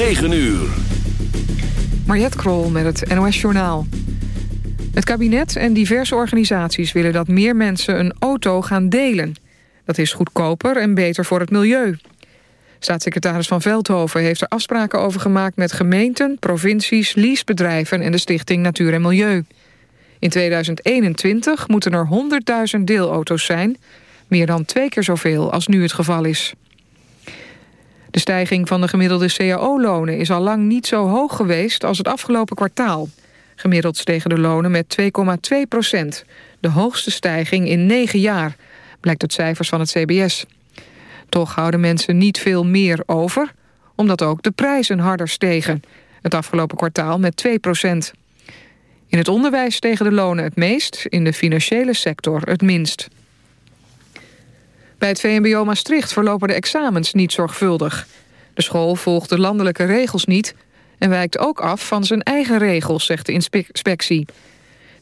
9 uur. Mariette Krol met het NOS Journaal. Het kabinet en diverse organisaties willen dat meer mensen een auto gaan delen. Dat is goedkoper en beter voor het milieu. Staatssecretaris Van Veldhoven heeft er afspraken over gemaakt... met gemeenten, provincies, leasebedrijven en de stichting Natuur en Milieu. In 2021 moeten er 100.000 deelauto's zijn... meer dan twee keer zoveel als nu het geval is. De stijging van de gemiddelde cao-lonen is al lang niet zo hoog geweest als het afgelopen kwartaal. Gemiddeld stegen de lonen met 2,2 procent. De hoogste stijging in negen jaar, blijkt uit cijfers van het CBS. Toch houden mensen niet veel meer over, omdat ook de prijzen harder stegen. Het afgelopen kwartaal met 2 procent. In het onderwijs stegen de lonen het meest, in de financiële sector het minst. Bij het VMBO Maastricht verlopen de examens niet zorgvuldig. De school volgt de landelijke regels niet... en wijkt ook af van zijn eigen regels, zegt de inspectie.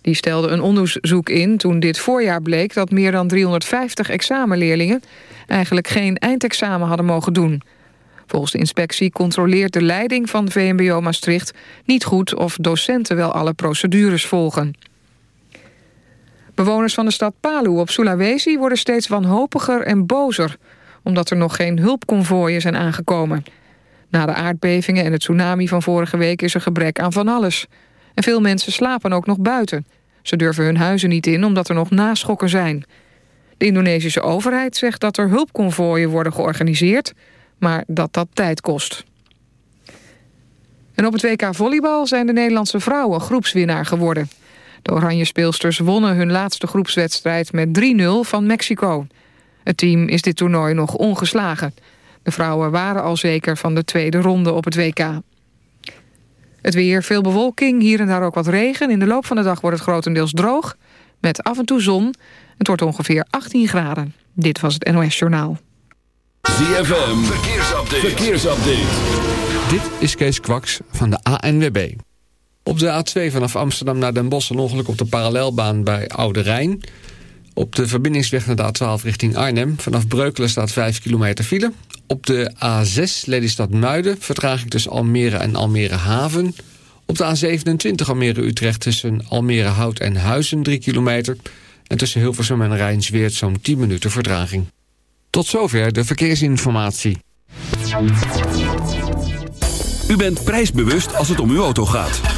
Die stelde een onderzoek in toen dit voorjaar bleek... dat meer dan 350 examenleerlingen eigenlijk geen eindexamen hadden mogen doen. Volgens de inspectie controleert de leiding van VMBO Maastricht... niet goed of docenten wel alle procedures volgen. Bewoners van de stad Palu op Sulawesi worden steeds wanhopiger en bozer... omdat er nog geen hulpconvooien zijn aangekomen. Na de aardbevingen en het tsunami van vorige week is er gebrek aan van alles. En veel mensen slapen ook nog buiten. Ze durven hun huizen niet in omdat er nog naschokken zijn. De Indonesische overheid zegt dat er hulpconvooien worden georganiseerd... maar dat dat tijd kost. En op het WK Volleybal zijn de Nederlandse vrouwen groepswinnaar geworden... De oranje speelsters wonnen hun laatste groepswedstrijd met 3-0 van Mexico. Het team is dit toernooi nog ongeslagen. De vrouwen waren al zeker van de tweede ronde op het WK. Het weer, veel bewolking, hier en daar ook wat regen. In de loop van de dag wordt het grotendeels droog, met af en toe zon. Het wordt ongeveer 18 graden. Dit was het NOS Journaal. ZFM, verkeersupdate. verkeersupdate. Dit is Kees Kwaks van de ANWB. Op de A2 vanaf Amsterdam naar Den Bosch een ongeluk op de parallelbaan bij Oude Rijn. Op de verbindingsweg naar de A12 richting Arnhem. Vanaf Breukelen staat 5 kilometer file. Op de A6 Lelystad-Muiden vertraging tussen Almere en Almere Haven. Op de A27 Almere-Utrecht tussen Almere Hout en Huizen 3 kilometer. En tussen Hilversum en Rijnsweert zo'n 10 minuten vertraging. Tot zover de verkeersinformatie. U bent prijsbewust als het om uw auto gaat.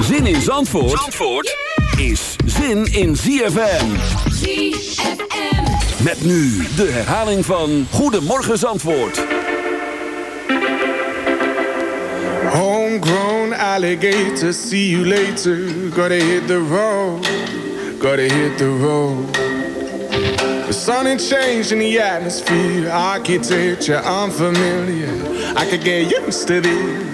Zin in Zandvoort, Zandvoort is zin in ZFM. ZFM. Met nu de herhaling van Goedemorgen Zandvoort. Homegrown alligator, see you later. Gotta hit the road, gotta hit the road. The sun ain't changing the atmosphere, architecture unfamiliar. I could get used to this.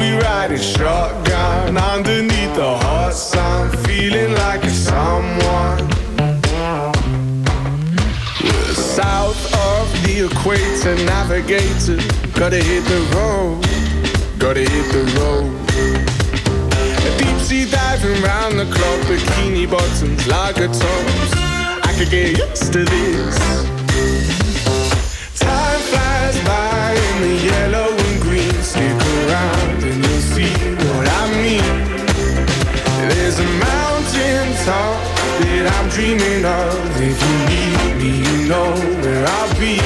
Be riding shotgun underneath the hot sun, feeling like a someone. South of the equator, navigator. Gotta hit the road, gotta hit the road. Deep sea diving round the clock, bikini bottoms, lager tops. I could get used to this. That I'm dreaming of. If you need me, you know where I'll be.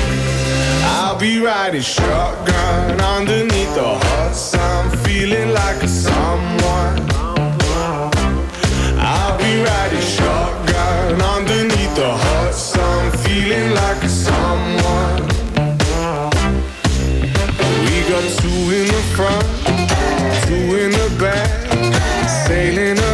I'll be riding shotgun underneath the hot sun, feeling like a someone. I'll be riding shotgun underneath the hot sun, feeling like a someone. We got two in the front, two in the back, sailing along,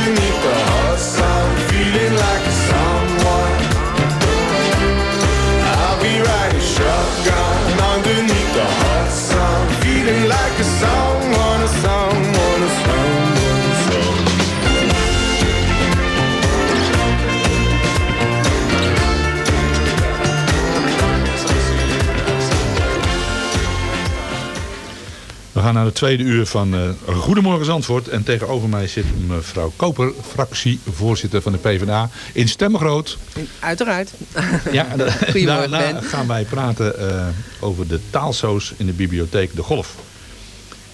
underneath the gaan naar de tweede uur van eh, Goedemorgen Zandvoort. En tegenover mij zit mevrouw Koper, fractievoorzitter van de PvdA. In stemmengroot. Uiteraard. Ja, daarna Ben. gaan wij praten eh, over de taalsoos in de bibliotheek De Golf.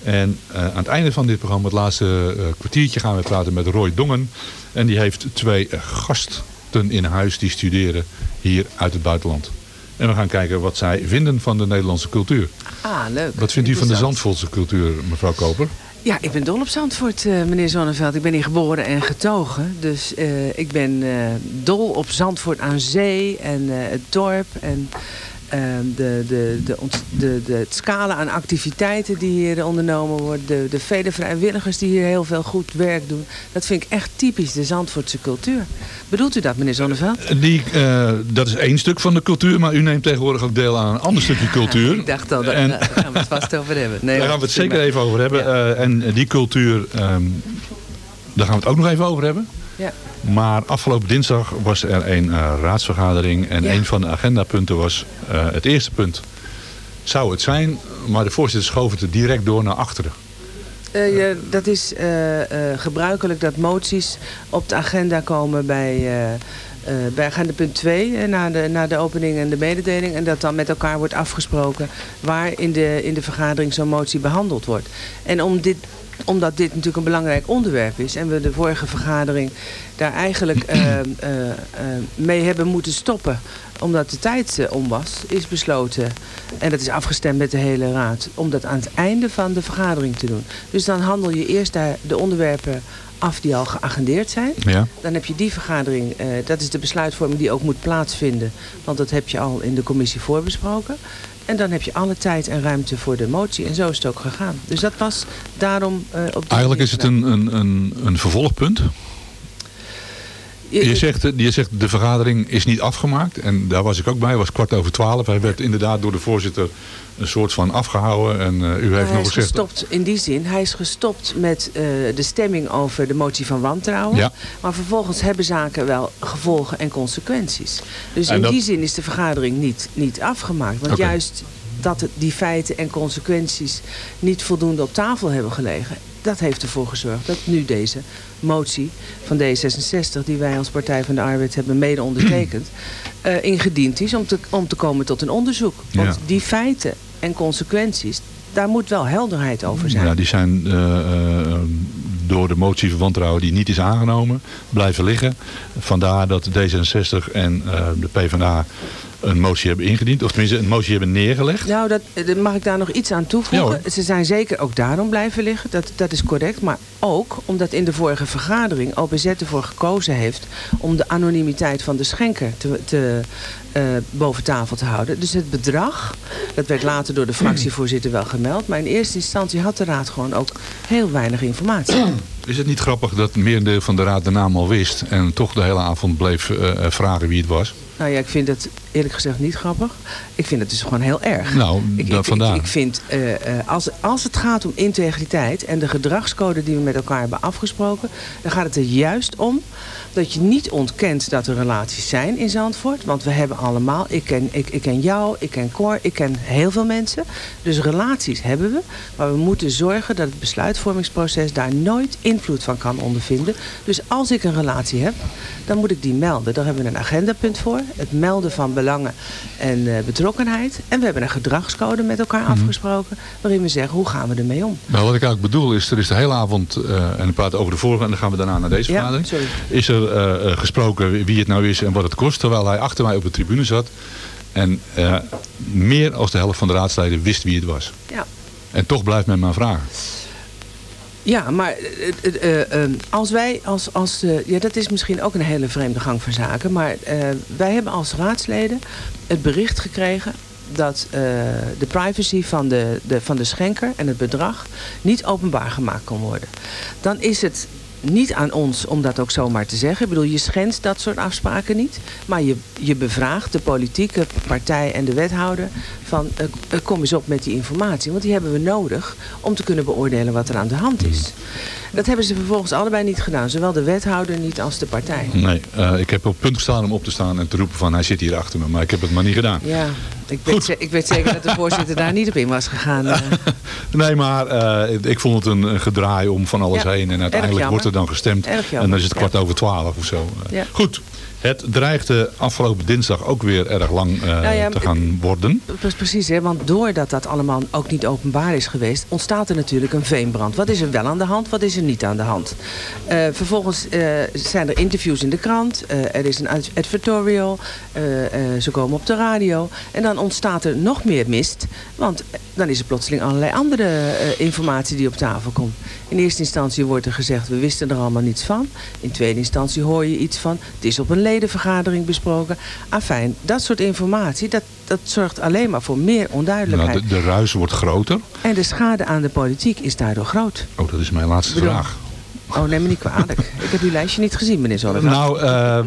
En eh, aan het einde van dit programma, het laatste kwartiertje, gaan we praten met Roy Dongen. En die heeft twee gasten in huis die studeren hier uit het buitenland. En we gaan kijken wat zij vinden van de Nederlandse cultuur. Ah, leuk. Wat vindt u van de. Zandvoortse cultuur, mevrouw Koper? Ja, ik ben dol op Zandvoort, eh, meneer Zonneveld. Ik ben hier geboren en getogen. Dus eh, ik ben eh, dol op Zandvoort aan zee en het dorp. En de, de, de, ont- de, de, het scala aan activiteiten die hier ondernomen wordt. De, de vele vrijwilligers die hier heel veel goed werk doen. Dat vind ik echt typisch de Zandvoortse cultuur. Bedoelt u dat, meneer Zonneveld? Die, eh, dat is één stuk van de cultuur, maar u neemt tegenwoordig ook deel aan een ander stukje cultuur. Ik dacht al, daar, En- gaan we het vast over hebben. Nee, Daar gaan we het zeker even over hebben. Ja. Eh, en die cultuur, ehm, daar gaan we het ook nog even over hebben. Ja. Maar afgelopen dinsdag was er een eh, raadsvergadering. En Ja. een van de agendapunten was eh, het eerste punt. Zou het zijn, maar de voorzitter schoof het direct door naar achteren. Eh, ja, dat is gebruikelijk dat moties op de agenda komen bij, bij agenda punt 2, na, de, na de opening en de mededeling. En dat dan met elkaar wordt afgesproken waar in de, in de vergadering zo'n motie behandeld wordt. En om dit, omdat dit natuurlijk een belangrijk onderwerp is en we de vorige vergadering daar eigenlijk eh, eh, eh, mee hebben moeten stoppen omdat de tijd om was, is besloten, en dat is afgestemd met de hele raad, om dat aan het einde van de vergadering te doen. Dus dan handel je eerst daar de onderwerpen af die al geagendeerd zijn. Ja. Dan heb je die vergadering, dat is de besluitvorming die ook moet plaatsvinden, want dat heb je al in de commissie voorbesproken. En dan heb je alle tijd en ruimte voor de motie. En zo is het ook gegaan. Dus dat was daarom eh, op Eigenlijk is het een, een, een, een vervolgpunt. Je- Je zegt, eh, je zegt de vergadering is niet afgemaakt. En daar was ik ook bij. was kwart over twaalf. Hij werd inderdaad door de voorzitter een soort van afgehouden. En eh, u heeft hij nog is gezegd... gestopt in die zin. Hij is gestopt met eh, de stemming over de motie van wantrouwen. Ja. Maar vervolgens hebben zaken wel gevolgen en consequenties. Dus En in dat- die zin is de vergadering niet, niet afgemaakt. Want juist dat het, die feiten en consequenties niet voldoende op tafel hebben gelegen... dat heeft ervoor gezorgd dat nu deze motie van D66... die wij als Partij van de Arbeid hebben mede ondertekend... eh, ingediend is om te, om te komen tot een onderzoek. Want Ja. die feiten en consequenties, daar moet wel helderheid over zijn. Ja, die zijn eh, eh, door de motie van wantrouwen die niet is aangenomen, blijven liggen. Vandaar dat D66 en eh, de PvdA een motie hebben ingediend. Of tenminste een motie hebben neergelegd. Nou, dat, mag ik daar nog iets aan toevoegen? Ja. Ze zijn zeker ook daarom blijven liggen. Dat, dat is correct. Maar ook omdat in de vorige vergadering OPZ ervoor gekozen heeft... om de anonimiteit van de schenker te, te, eh, boven tafel te houden. Dus het bedrag, dat werd later door de fractievoorzitter wel gemeld... maar in eerste instantie had de raad gewoon ook heel weinig informatie. Is het niet grappig dat merendeel van de raad de naam al wist... en toch de hele avond bleef eh, vragen wie het was? Nou ja, ik vind het eerlijk gezegd niet grappig. Ik vind het dus gewoon heel erg. Nou, ik, dat ik, vandaar. Ik, ik vind, eh, eh, als, als het gaat om integriteit en de gedragscode die we met elkaar hebben afgesproken, dan gaat het er juist om dat je niet ontkent dat er relaties zijn in Zandvoort. Want we hebben allemaal, ik ken, ik, ik ken jou, ik ken Cor, ik ken heel veel mensen. Dus relaties hebben we. Maar we moeten zorgen dat het besluitvormingsproces daar nooit invloed van kan ondervinden. Dus als ik een relatie heb, dan moet ik die melden. Daar hebben we een agendapunt voor. Het melden van belangen en eh, betrokkenheid. En we hebben een gedragscode met elkaar Mhm. afgesproken. Waarin we zeggen, hoe gaan we ermee om? Nou, wat ik eigenlijk bedoel is, er is de hele avond, eh, en we praten over de vorige en dan gaan we daarna naar deze Ja, vergadering. sorry. Is er eh, eh, gesproken wie het nou is en wat het kost, terwijl hij achter mij op de tribune zat. En eh, meer als de helft van de raadsleden wist wie het was. Ja. En toch blijft men maar vragen. Ja, maar als wij als... als ja, dat is misschien ook een hele vreemde gang van zaken. Maar wij hebben als raadsleden het bericht gekregen dat de privacy van de, de, van de schenker en het bedrag niet openbaar gemaakt kon worden. Dan is het niet aan ons om dat ook zomaar te zeggen. Ik bedoel, je schendt dat soort afspraken niet. Maar je, je bevraagt de politieke partij en de wethouder van eh, eh, kom eens op met die informatie. Want die hebben we nodig om te kunnen beoordelen wat er aan de hand is. Dat hebben ze vervolgens allebei niet gedaan. Zowel de wethouder niet als de partij. Nee, eh, ik heb op punt gestaan om op te staan en te roepen van hij zit hier achter me. Maar ik heb het maar niet gedaan. Ja, ik weet, ik weet zeker dat de voorzitter daar niet op in was gegaan. Nee, maar ik vond het een, gedraai om van alles Ja, heen. En uiteindelijk wordt er dan gestemd. En dan is het ja. kwart over twaalf of zo. Ja. Goed, het dreigde afgelopen dinsdag ook weer erg lang eh, Nou ja, te gaan worden. Pre- Precies, hè? want doordat dat allemaal ook niet openbaar is geweest... ontstaat er natuurlijk een veenbrand. Wat is er wel aan de hand, wat is er niet aan de hand? Eh, vervolgens eh, zijn er interviews in de krant. er is een ad- advertorial. ze komen op de radio. En dan ontstaat er nog meer mist. Want dan is er plotseling allerlei andere informatie die op tafel komt. In eerste instantie wordt er gezegd, we wisten er allemaal niets van. In tweede instantie hoor je iets van, het is op een ledenvergadering besproken. Afijn, dat soort informatie, dat, dat zorgt alleen maar voor meer Nou, onduidelijkheid. de, de ruis wordt groter. En de schade aan de politiek is daardoor groot. Oh, dat is mijn laatste Bedoel- vraag. Oh, neem me niet kwalijk. Ik heb uw lijstje niet gezien, meneer Zonneveld. Nou, eh, eh,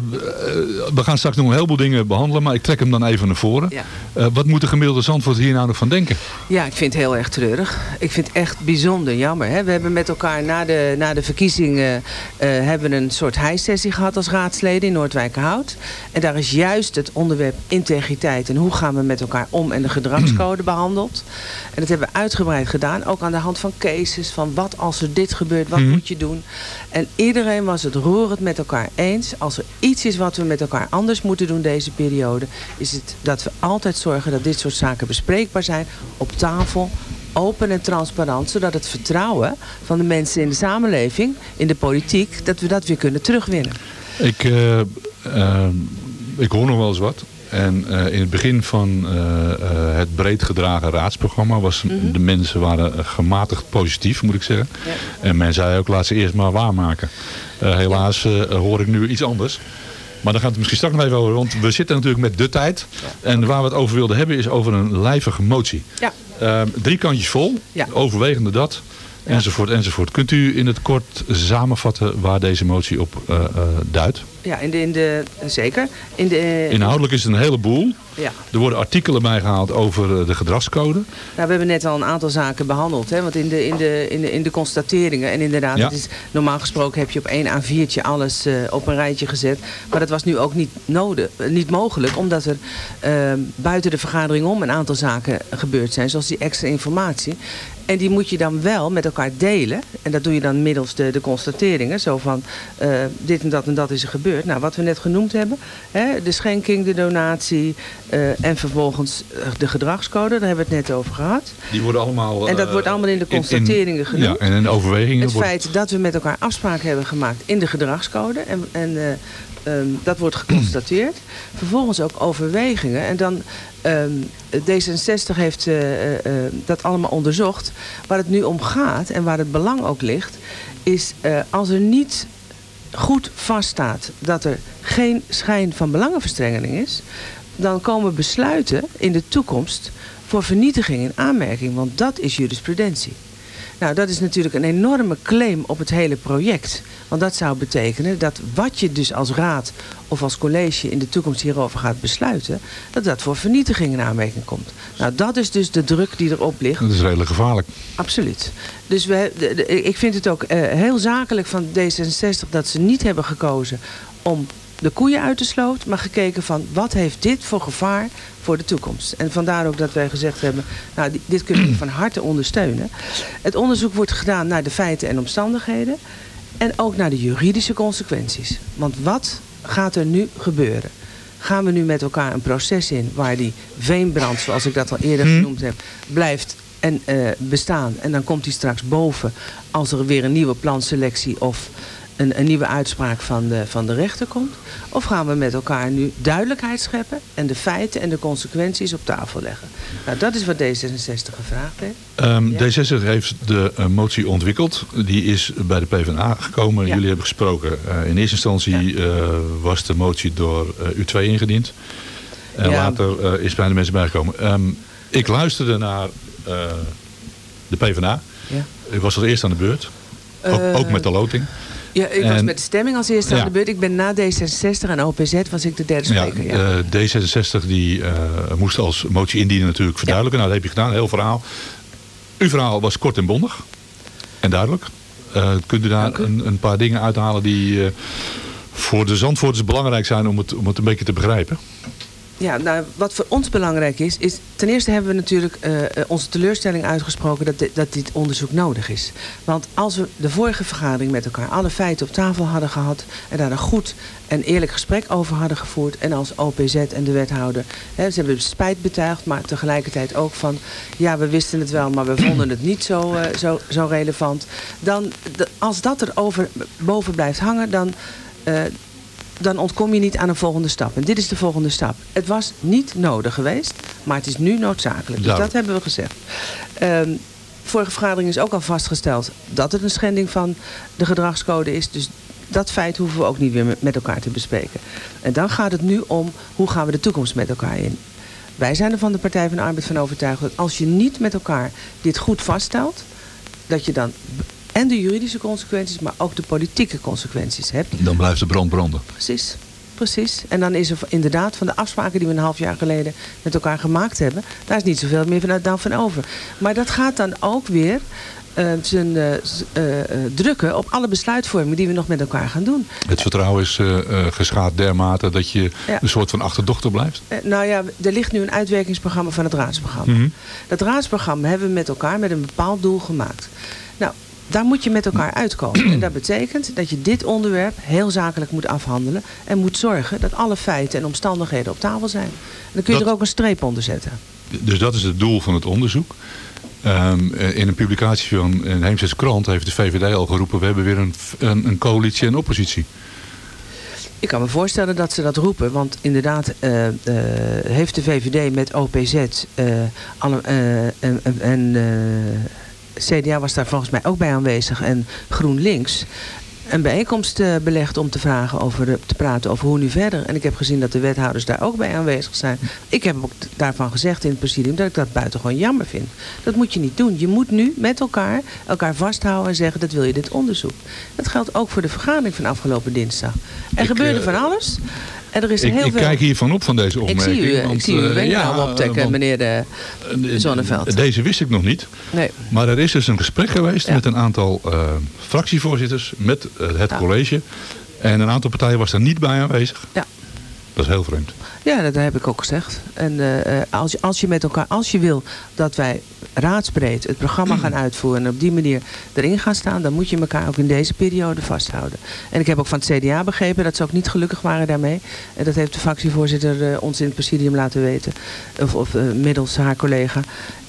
we gaan straks nog een heleboel dingen behandelen, maar ik trek hem dan even naar voren. Ja. Eh, wat moet de gemiddelde Zandvoort hier nou nog van denken? Ja, ik vind het heel erg treurig. Ik vind het echt bijzonder jammer. Hè? We hebben met elkaar na de, na de verkiezingen hebben een soort hijsessie gehad als raadsleden in Noordwijkerhout. En daar is juist het onderwerp integriteit en hoe gaan we met elkaar om en de gedragscode behandeld. En dat hebben we uitgebreid gedaan, ook aan de hand van cases, van wat als er dit gebeurt, wat Mhm. moet je doen. En iedereen was het roerend met elkaar eens. Als er iets is wat we met elkaar anders moeten doen deze periode, is het dat we altijd zorgen dat dit soort zaken bespreekbaar zijn op tafel, open en transparant, zodat het vertrouwen van de mensen in de samenleving, in de politiek, dat we dat weer kunnen terugwinnen. Ik, eh, eh, ik hoor nog wel eens wat. En eh, in het begin van eh, eh, het breed gedragen raadsprogramma was de mensen waren gematigd positief, moet ik zeggen. Ja. En men zei ook, laat ze eerst maar waarmaken. Helaas hoor ik nu iets anders. Maar daar gaan we het misschien straks nog even over. Want we zitten natuurlijk met de tijd. En waar we het over wilden hebben is over een lijvige motie. Ja. Ehm, drie kantjes vol. Ja. Overwegende dat. Enzovoort, enzovoort. Kunt u in het kort samenvatten waar deze motie op duidt? Ja, in de, in de, zeker. In de, Inhoudelijk is het een heleboel. ja. Er worden artikelen bijgehaald over eh, de gedragscode. Nou, we hebben net al een aantal zaken behandeld. Hè? Want in de, in, de, in, de, in de constateringen, en inderdaad, Ja. het is, normaal gesproken heb je op één A4'tje alles eh, op een rijtje gezet. Maar dat was nu ook niet, nodig, eh, niet mogelijk, omdat er buiten de vergadering om een aantal zaken gebeurd zijn, zoals die extra informatie. En die moet je dan wel met elkaar delen. En dat doe je dan middels de, de constateringen. Zo van, eh, dit en dat en dat is er gebeurd. Nou, wat we net genoemd hebben. Hè, de schenking, de donatie eh, en vervolgens eh, de gedragscode. Daar hebben we het net over gehad. Die worden allemaal... En dat wordt allemaal in de in- in- constateringen genoemd. Ja, en in overwegingen Het wordt... feit dat we met elkaar afspraken hebben gemaakt in de gedragscode. En, en eh, ehm, dat wordt geconstateerd. Vervolgens ook overwegingen. En dan, ehm, D66 heeft eh, eh, eh, dat allemaal onderzocht. Waar het nu om gaat en waar het belang ook ligt... is als er niet goed vaststaat dat er geen schijn van belangenverstrengeling is... dan komen besluiten in de toekomst voor vernietiging in aanmerking. Want dat is jurisprudentie. Nou, dat is natuurlijk een enorme claim op het hele project. Want dat zou betekenen dat wat je dus als raad of als college in de toekomst hierover gaat besluiten, dat dat voor vernietiging in aanmerking komt. Nou, dat is dus de druk die erop ligt. Dat is redelijk gevaarlijk. Absoluut. Dus we, de- de- ik vind het ook eh, heel zakelijk van D66 dat ze niet hebben gekozen om de koeien uit de sloot, maar gekeken van wat heeft dit voor gevaar voor de toekomst. En vandaar ook dat wij gezegd hebben, nou di- dit kunnen we van harte ondersteunen. Het onderzoek wordt gedaan naar de feiten en omstandigheden en ook naar de juridische consequenties. Want wat gaat er nu gebeuren? Gaan we nu met elkaar een proces in waar die veenbrand, zoals ik dat al eerder genoemd heb, blijft en eh, bestaan. En dan komt die straks boven als er weer een nieuwe planselectie of een, een nieuwe uitspraak van de, van de rechter komt. Of gaan we met elkaar nu duidelijkheid scheppen en de feiten en de consequenties op tafel leggen. Nou, dat is wat D66 gevraagd heeft. Ehm, Ja. D66 heeft de eh, motie ontwikkeld. Die is bij de PvdA gekomen. Ja. Jullie hebben gesproken. Eh, in eerste instantie eh, was de motie door eh, U2 ingediend. En later is bij de mensen bijgekomen. Ehm, ik luisterde naar de PvdA. Ja. Ik was als eerste aan de beurt. Ook, ook met de loting. Ja, ik was met de stemming als eerste aan de beurt. Ik ben na D66 en OPZ was ik de derde spreker. Ja, eh, D66 die, eh, moest als motie indienen natuurlijk verduidelijken. Nou, dat heb je gedaan. Heel verhaal. Uw verhaal was kort en bondig. En duidelijk. Eh, kunt u daar u. een, een paar dingen uithalen die voor de Zandvoorters belangrijk zijn om het, om het een beetje te begrijpen? Ja, nou, wat voor ons belangrijk is, is ten eerste hebben we natuurlijk eh, eh, onze teleurstelling uitgesproken dat, dit- dat dit onderzoek nodig is. Want als we de vorige vergadering met elkaar alle feiten op tafel hadden gehad en daar een goed en eerlijk gesprek over hadden gevoerd en als OPZ en de wethouder, hè, ze hebben spijt betuigd, maar tegelijkertijd ook van, ja, we wisten het wel, maar we vonden het niet zo, eh, zo, zo relevant. Dan, als dat er over, boven blijft hangen, dan... dan ontkom je niet aan een volgende stap. En dit is de volgende stap. Het was niet nodig geweest, maar het is nu noodzakelijk. Dus dat hebben we gezegd. Ehm, vorige vergadering is ook al vastgesteld dat het een schending van de gedragscode is. Dus dat feit hoeven we ook niet weer met- elkaar te bespreken. En dan gaat het nu om hoe gaan we de toekomst met elkaar in. Wij zijn er van de Partij van de Arbeid van overtuigd dat als je niet met elkaar dit goed vaststelt, dat je dan en de juridische consequenties, maar ook de politieke consequenties hebt. Dan blijft de brand branden. Precies, precies. En dan is er inderdaad van de afspraken die we een half jaar geleden met elkaar gemaakt hebben, daar is niet zoveel meer van, dan van over. Maar dat gaat dan ook weer eh, zijn eh, eh, drukken op alle besluitvormingen die we nog met elkaar gaan doen. Het vertrouwen is geschaad dermate dat je Ja. een soort van achterdochter blijft. Nou ja, er ligt nu een uitwerkingsprogramma van het raadsprogramma. Mhm. Dat raadsprogramma hebben we met elkaar met een bepaald doel gemaakt. Daar moet je met elkaar uitkomen. En dat betekent dat je dit onderwerp heel zakelijk moet afhandelen. En moet zorgen dat alle feiten en omstandigheden op tafel zijn. En dan kun je Dat- er ook een streep onder zetten. Dus dat is het doel van het onderzoek. Ehm, eh, in een publicatie van een Heemstedse krant heeft de VVD al geroepen... we hebben weer een, een, een coalitie en oppositie. Ik kan me voorstellen dat ze dat roepen. Want inderdaad eh, eh, heeft de VVD met OPZ eh, alle, eh, en, en- eh, CDA was daar volgens mij ook bij aanwezig. En GroenLinks een bijeenkomst eh, belegd om te vragen over de- te praten over hoe nu verder. En ik heb gezien dat de wethouders daar ook bij aanwezig zijn. Ik heb ook daarvan gezegd in het presidium dat ik dat buitengewoon jammer vind. Dat moet je niet doen. Je moet nu met elkaar elkaar vasthouden en zeggen dat wil je dit onderzoek. Dat geldt ook voor de vergadering van afgelopen dinsdag. Er Ik, gebeurde eh, van alles. Er is Ik, heel ik veel... kijk hiervan op van deze ik opmerking. zie u, eh, want, ik zie u eh, ja, optrekken, want, meneer de eh, Zonneveld. Deze wist ik nog niet. Nee. Maar er is dus een gesprek geweest Ja. met een aantal eh, fractievoorzitters, met eh, het Ja. college. En een aantal partijen was daar niet bij aanwezig. Ja. Dat is heel vreemd. Ja, dat heb ik ook gezegd. En eh, eh, als, je, als je met elkaar, als je wil dat wij raadsbreed het programma gaan uitvoeren en op die manier erin gaan staan, dan moet je elkaar ook in deze periode vasthouden. En ik heb ook van het CDA begrepen dat ze ook niet gelukkig waren daarmee. En dat heeft de fractievoorzitter eh, ons in het presidium laten weten, of, of eh, middels haar collega.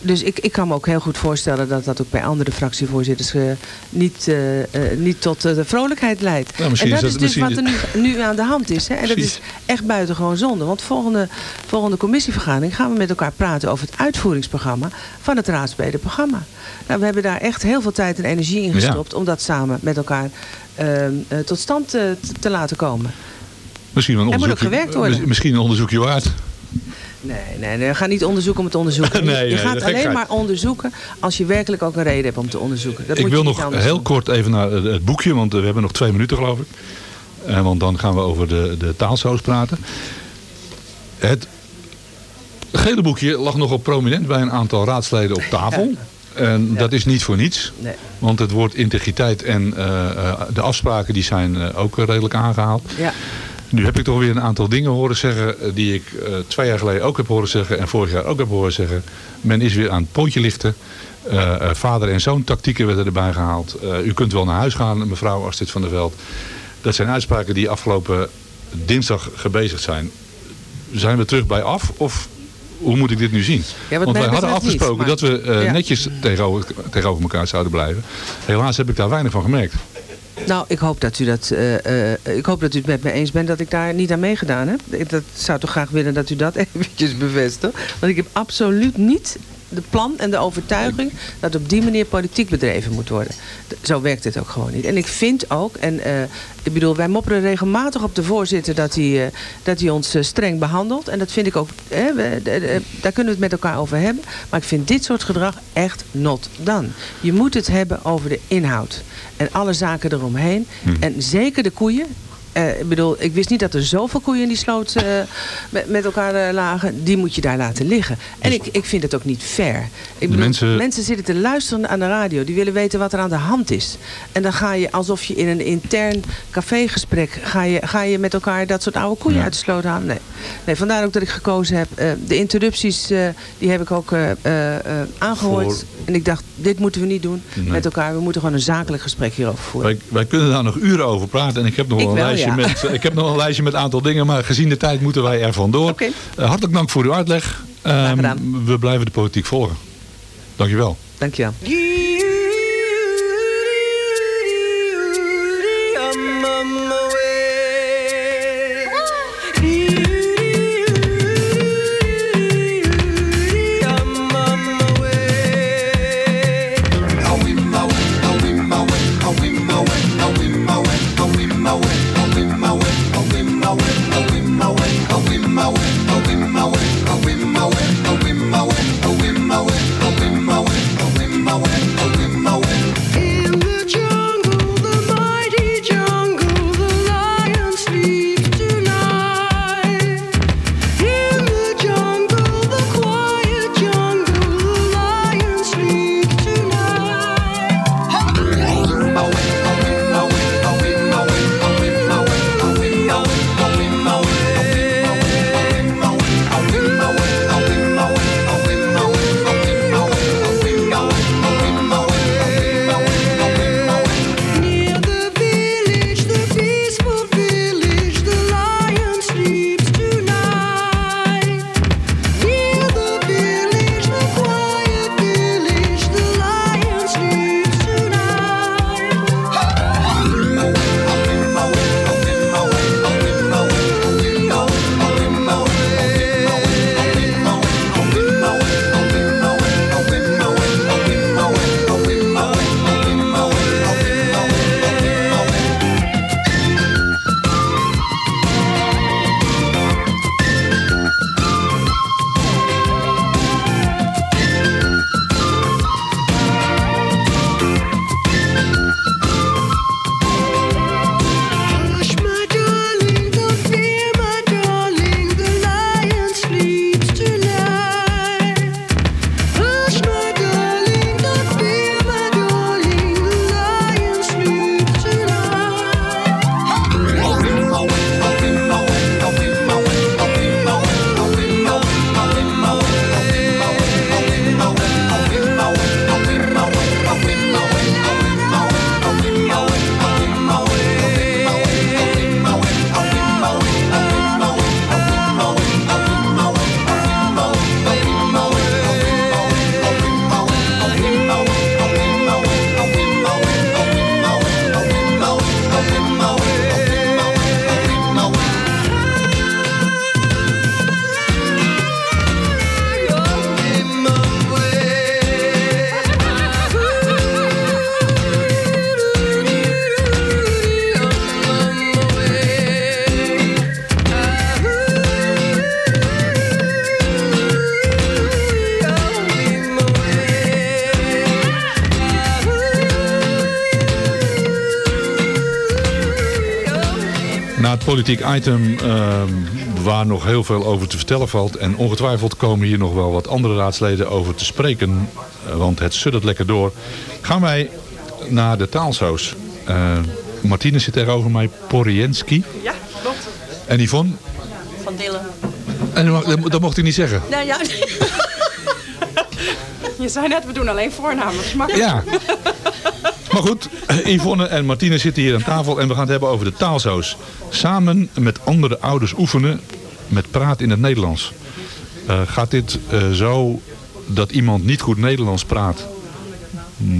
Dus ik, ik kan me ook heel goed voorstellen dat dat ook bij andere fractievoorzitters uh, niet, uh, uh, niet tot de vrolijkheid leidt. Nou, en dat is is dus wat er nu, nu aan de hand is. Hè? En dat is echt buitengewoon zonde. Want volgende, volgende commissievergadering gaan we met elkaar praten over het uitvoeringsprogramma van het raadsbedenprogramma. Nou, we hebben daar echt heel veel tijd en energie in gestopt ja. om dat samen met elkaar ehm, tot stand te, te laten komen. Misschien een onderzoekje, er worden. Misschien een onderzoekje waard. Nee, nee, nee, ga niet onderzoeken om het onderzoeken. nee, je gaat nee, alleen maar onderzoeken als je werkelijk ook een reden hebt om te onderzoeken. Dat ik moet wil je nog heel doen. kort even naar het boekje, want we hebben nog twee minuten geloof ik. Uh, want dan gaan we over de, de taalsaus praten. Het gele boekje lag nogal prominent bij een aantal raadsleden op tafel. Ja. En ja. dat is niet voor niets. Nee. Want het woord integriteit en uh, uh, de afspraken die zijn ook redelijk aangehaald. Ja. Nu heb ik toch weer een aantal dingen horen zeggen die ik uh, twee jaar geleden ook heb horen zeggen en vorig jaar ook heb horen zeggen. Men is weer aan het pootje lichten. Uh, uh, vader en zoon tactieken werden erbij gehaald. u kunt wel naar huis gaan, mevrouw Astrid van der Veld. Dat zijn uitspraken die afgelopen dinsdag gebezigd zijn. Zijn we terug bij af of hoe moet ik dit nu zien? Ja, Want wij hadden afgesproken niet, maar... dat we ja. netjes tegenover, tegenover elkaar zouden blijven. Helaas heb ik daar weinig van gemerkt. Nou, ik hoop dat u dat, uh, uh, ik hoop dat u het met me eens bent dat ik daar niet aan meegedaan heb. Ik dat zou toch graag willen dat u dat eventjes bevestigt. Want ik heb absoluut niet de plan en de overtuiging dat op die manier politiek bedreven moet worden. Zo werkt het ook gewoon niet. En ik vind ook, en uh, ik bedoel, wij mopperen regelmatig op de voorzitter dat hij, uh, dat hij ons uh, streng behandelt. En dat vind ik ook, hè, we, daar kunnen we het met elkaar over hebben. Maar ik vind dit soort gedrag echt not done. Je moet het hebben over de inhoud. En alle zaken eromheen. Hmm. En zeker de koeien. Uh, ik bedoel, ik wist niet dat er zoveel koeien in die sloot uh, met, met, elkaar uh, lagen. Die moet je daar laten liggen. En dus ik, ik vind het ook niet fair. Ik bedoel, mensen... mensen zitten te luisteren aan de radio. Die willen weten wat er aan de hand is. En dan ga je alsof je in een intern cafégesprek... ga je, ga je met elkaar dat soort oude koeien ja. uit de sloot halen. Nee. nee, vandaar ook dat ik gekozen heb. de interrupties, die heb ik ook aangehoord. Voor... En ik dacht, dit moeten we niet doen nee. met elkaar. We moeten gewoon een zakelijk gesprek hierover voeren. Wij, wij kunnen daar nog uren over praten. En ik heb nog wel een wel, lijstje ja. met, ik heb nog een lijstje met een aantal dingen, maar gezien de tijd moeten wij er vandoor. Okay. Uh, hartelijk dank voor uw uitleg. Um, we blijven de politiek volgen. Dankjewel. Dankjewel. Politiek item ehm, waar nog heel veel over te vertellen valt. En ongetwijfeld komen hier nog wel wat andere raadsleden over te spreken. eh, want het suddert lekker door. Gaan wij naar de taalsoos. Eh Martine zit tegenover mij, Porienski. Ja, klopt. En Yvonne, Van Dillen. en dat, mo- dat mocht ik niet zeggen. Nou ja. Je zei net, we doen alleen voornamen. Makkelijk. Ja. Maar goed, Yvonne en Martine zitten hier aan tafel en we gaan het hebben over de taalsoos. Samen met andere ouders oefenen met praten in het Nederlands. Eh, gaat dit eh, zo dat iemand niet goed Nederlands praat,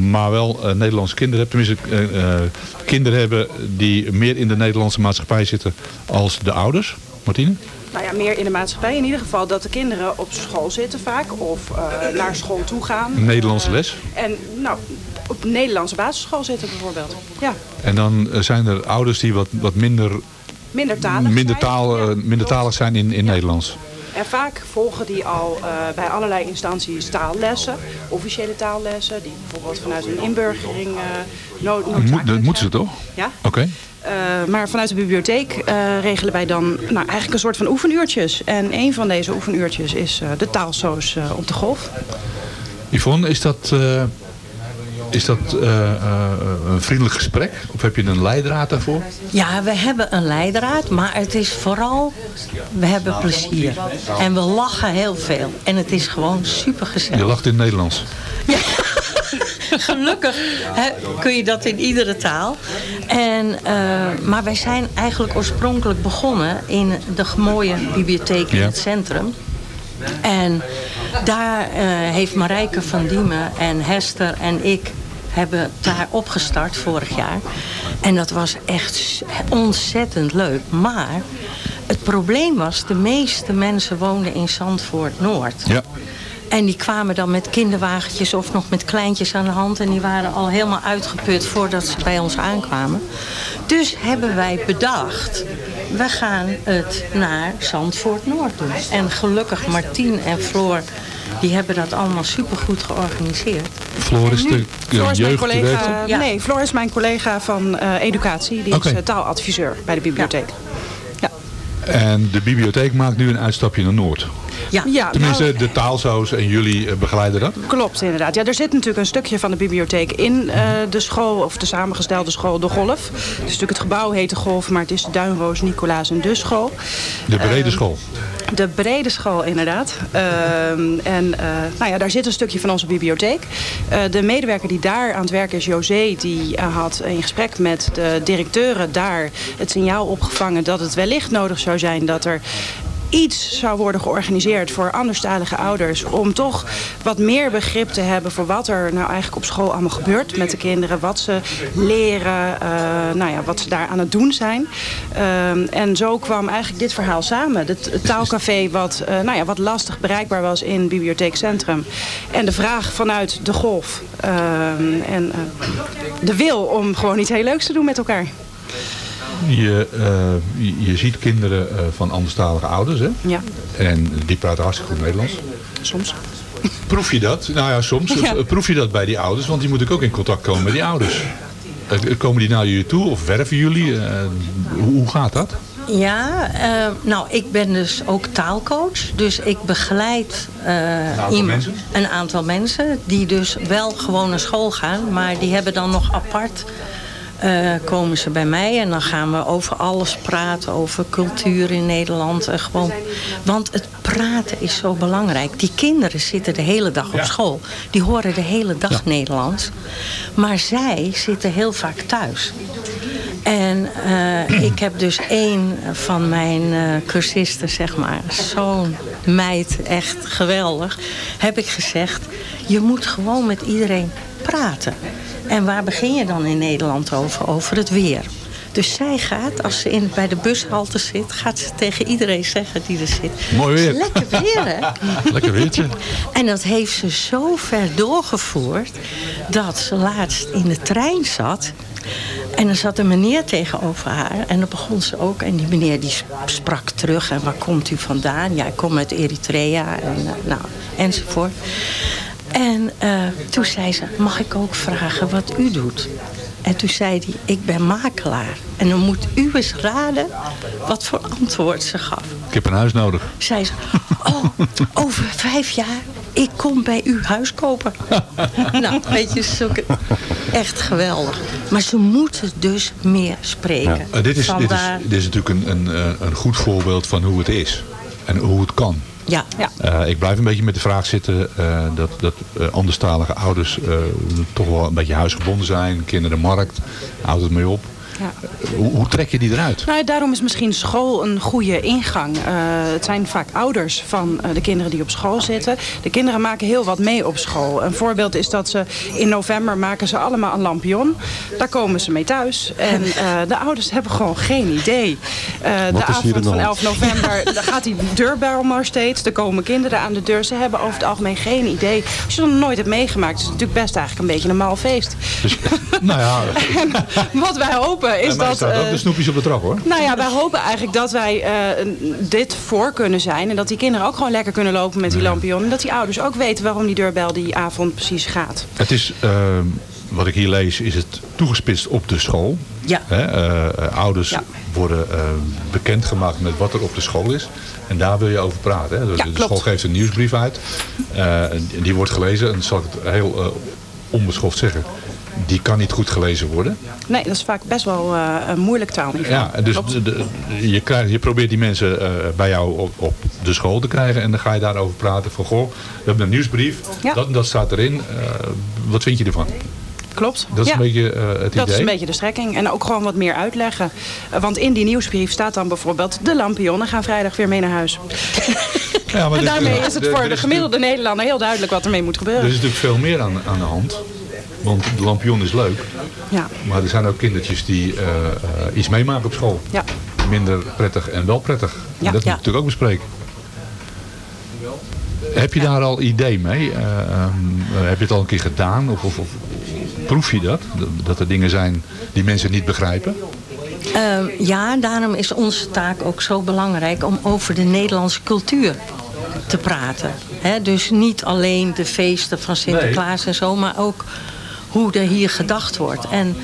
maar wel eh, Nederlandse kinderen hebben, tenminste kinderen hebben die meer in de Nederlandse maatschappij zitten als de ouders? Martine? Nou ja, meer in de maatschappij. In ieder geval dat de kinderen op school zitten vaak. Of naar school toe gaan. Nederlandse les? En nou, op Nederlandse basisschool zitten bijvoorbeeld. Ja, En dan zijn er ouders die wat, wat minder, minder talig minder, taal, eh, Ja, minder talig zijn in, in Nederlands. En vaak volgen die al eh, bij allerlei instanties taallessen. Officiële taallessen. Die bijvoorbeeld vanuit een inburgering uh, nood, Dat, moet, dat moeten ze toch? Ja. Oké. Uh, maar vanuit de bibliotheek uh, regelen wij dan nou, eigenlijk een soort van oefenuurtjes. En een van deze oefenuurtjes is de taalsoos op de golf. Yvonne, is dat, is dat een vriendelijk gesprek? Of heb je een leidraad daarvoor? Ja, we hebben een leidraad, maar het is vooral, we hebben plezier. En we lachen heel veel. En het is gewoon super gezellig. Je lacht in het Nederlands? Ja. Gelukkig kun je dat in iedere taal. En, uh, maar wij zijn eigenlijk oorspronkelijk begonnen in de mooie bibliotheek in ja. het centrum. En daar uh, heeft Marijke van Diemen en Hester en ik hebben daar opgestart vorig jaar. En dat was echt ontzettend leuk. Maar het probleem was, de meeste mensen woonden in Zandvoort Noord. Ja. En die kwamen dan met kinderwagentjes of nog met kleintjes aan de hand. En die waren al helemaal uitgeput voordat ze bij ons aankwamen. Dus hebben wij bedacht, we gaan het naar Zandvoort Noord doen. En gelukkig Martien en Floor, die hebben dat allemaal supergoed georganiseerd. Floor is de Floor is mijn jeugd collega, ja. Nee, Floor is mijn collega van uh, educatie. Die okay. is uh, taaladviseur bij de bibliotheek. Ja. ja. En de bibliotheek maakt nu een uitstapje naar Noord. Ja. ja Tenminste, nou, de taalzoos en jullie uh, begeleiden dat? Klopt, inderdaad. Ja, er zit natuurlijk een stukje van de bibliotheek in uh, de school, of de samengestelde school De Golf. Dus natuurlijk het gebouw heet De Golf, maar het is de Duinroos, Nicolaas en De School. De brede uh, school? De brede school, inderdaad. en nou ja, daar zit een stukje van onze bibliotheek. de medewerker die daar aan het werken is, José, die had in gesprek met de directeuren daar het signaal opgevangen dat het wellicht nodig zou zijn dat er iets zou worden georganiseerd voor anderstalige ouders... om toch wat meer begrip te hebben voor wat er nou eigenlijk op school allemaal gebeurt met de kinderen. Wat ze leren, uh, nou ja, wat ze daar aan het doen zijn. Uh, en zo kwam eigenlijk dit verhaal samen. Het, taalcafé wat, uh, nou ja, wat lastig bereikbaar was in Bibliotheekcentrum. En de vraag vanuit de golf. en de wil om gewoon iets heel leuks te doen met elkaar. Je, uh, je, ziet kinderen uh, van anderstalige ouders, hè? Ja. En die praten hartstikke goed Nederlands. Soms. Proef je dat? Nou ja, soms. Ja. Proef je dat bij die ouders? Want die moeten ook in contact komen met die ouders. Komen die naar jullie toe of werven jullie? Hoe, hoe, gaat dat? Ja, nou ik ben dus ook taalcoach. Dus ik begeleid een aantal, mensen? een aantal mensen die dus wel gewoon naar school gaan. Maar die hebben dan nog apart uh, komen ze bij mij en dan gaan we over alles praten, over cultuur in Nederland. Uh, gewoon. Want het praten is zo belangrijk. Die kinderen zitten de hele dag op ja. school. Die horen de hele dag ja. Nederlands. Maar zij zitten heel vaak thuis. En uh, ik heb dus één van mijn cursisten, zeg maar, zo'n meid, echt geweldig, heb ik gezegd, je moet gewoon met iedereen praten. En waar begin je dan in Nederland over? Over het weer. Dus zij gaat, als ze in, bij de bushalte zit... gaat ze tegen iedereen zeggen die er zit. Mooi weer. Lekker weer, hè? Lekker weertje. En dat heeft ze zo ver doorgevoerd... dat ze laatst in de trein zat... En er zat een meneer tegenover haar. En dan begon ze ook. En die meneer die sprak terug. En waar komt u vandaan? Ja, ik kom uit Eritrea. En, nou, enzovoort. En uh, toen zei ze, mag ik ook vragen wat u doet? En toen zei hij, ik ben makelaar. En dan moet u eens raden wat voor antwoord ze gaf. Ik heb een huis nodig. Zei ze, oh, over vijf jaar, ik kom bij u huis kopen. nou, weet je, zulke, echt geweldig. Maar ze moeten dus meer spreken. Eh, dit, is, dit, is, dit is natuurlijk een, een, eh, een goed voorbeeld van hoe het is. En hoe het kan. Ja, ja. Eh, ik blijf een beetje met de vraag zitten eh, dat, dat eh, anderstalige ouders eh, toch wel een beetje huisgebonden zijn. Kinderen markt, houdt het mee op. Ja. Hoe, hoe trek je die eruit? Nou, daarom is misschien school een goede ingang. Eh, het zijn vaak ouders van eh, de kinderen die op school zitten. De kinderen maken heel wat mee op school. Een voorbeeld is dat ze in november maken ze allemaal een lampion. Daar komen ze mee thuis. En eh, de ouders hebben gewoon geen idee. De avond van hand? 11 november dan gaat die deurbel maar steeds. Er komen kinderen aan de deur. Ze hebben over het algemeen geen idee. Als je dat nog nooit hebt meegemaakt, is het natuurlijk best eigenlijk een beetje een mal feest. nou ja, Wat wij hopen is en mij dat... staat ook eh, de snoepjes op de trap hoor. nou ja, wij hopen eigenlijk dat wij eh, dit voor kunnen zijn. En dat die kinderen ook gewoon lekker kunnen lopen met die lampion. En dat die ouders ook weten waarom die deurbel die avond precies gaat. Het is, eh, wat ik hier lees, is het toegespitst op de school. Ja. Hè, eh, eh, ouders Ja. worden eh, bekendgemaakt met wat er op de school is. En daar wil je over praten. Hè. De, Ja, de klopt. school geeft een nieuwsbrief uit. Eh, en die wordt gelezen. En dan zal ik het heel eh, onbeschoft zeggen. Die kan niet goed gelezen worden. Nee, dat is vaak best wel eh, een moeilijk taalniveau. Ja, dus Klopt. de- de- je, krijgt, je probeert die mensen eh, bij jou op, op de school te krijgen. En dan ga je daarover praten. Van goh, we hebben een nieuwsbrief. Ja. Dat dat staat erin. Eh, wat vind je ervan? Klopt. Dat is Ja. een beetje het Dat idee. is een beetje de strekking. En ook gewoon wat meer uitleggen. Want in die nieuwsbrief staat dan bijvoorbeeld... de lampionnen gaan vrijdag weer mee naar huis. Ja, maar En daarmee is het voor de gemiddelde Nederlander heel duidelijk wat ermee moet Er is gebeuren. natuurlijk veel meer aan, aan de hand. Want de lampion is leuk. Ja. Maar er zijn ook kindertjes die eh, eh, iets meemaken op school. Ja. Minder prettig en wel prettig. En dat moet je natuurlijk ook bespreken. Heb je daar al idee mee? Eh, ehm, eh, heb je het al een keer gedaan? Of, of, of proef je dat? Dat- er dingen zijn die mensen niet begrijpen? Ehm, ja, daarom is onze taak ook zo belangrijk om over de Nederlandse cultuur te praten. Dus niet alleen de feesten van Sinterklaas en zo, maar ook hoe er hier gedacht wordt. En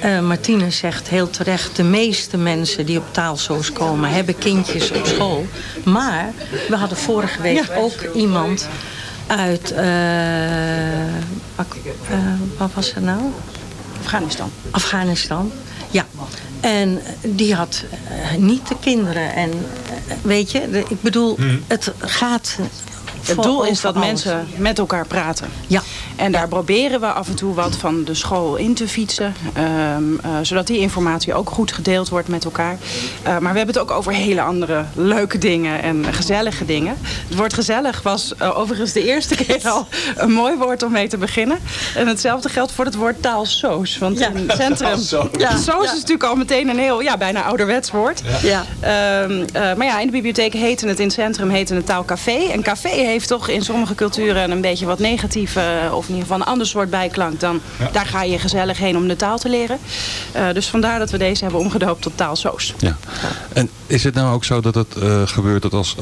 eh, Martine zegt heel terecht, de meeste mensen die op taalsoos komen hebben kindjes op school. Maar we hadden vorige week ook iemand uit, eh, wat, eh, wat was het nou? Afghanistan. Afghanistan. Ja. En die had niet de kinderen. En weet je, de- ik bedoel, het gaat. Het doel is dat alles. mensen met elkaar praten. Ja. En daar proberen we af en toe wat van de school in te fietsen. ehm, eh, zodat die informatie ook goed gedeeld wordt met elkaar. Eh, maar we hebben het ook over hele andere leuke dingen en gezellige dingen. Het woord gezellig was eh, overigens de eerste keer al een mooi woord om mee te beginnen. En hetzelfde geldt voor het woord taalsoos. Want Ja. in het centrum... Taalsoos. Ja. Soos Ja. is natuurlijk al meteen een heel, ja, bijna ouderwets woord. Ja. Ehm, eh, maar ja, in de bibliotheek heette het in het centrum heette het taalcafé. En café heeft toch in sommige culturen een beetje wat negatieve... eh, of in ieder geval een ander soort bijklank dan... daar ga je gezellig heen om de taal te leren. Eh, dus vandaar dat we deze hebben omgedoopt tot taalsoos. Ja. En is het nou ook zo dat het eh, gebeurt dat als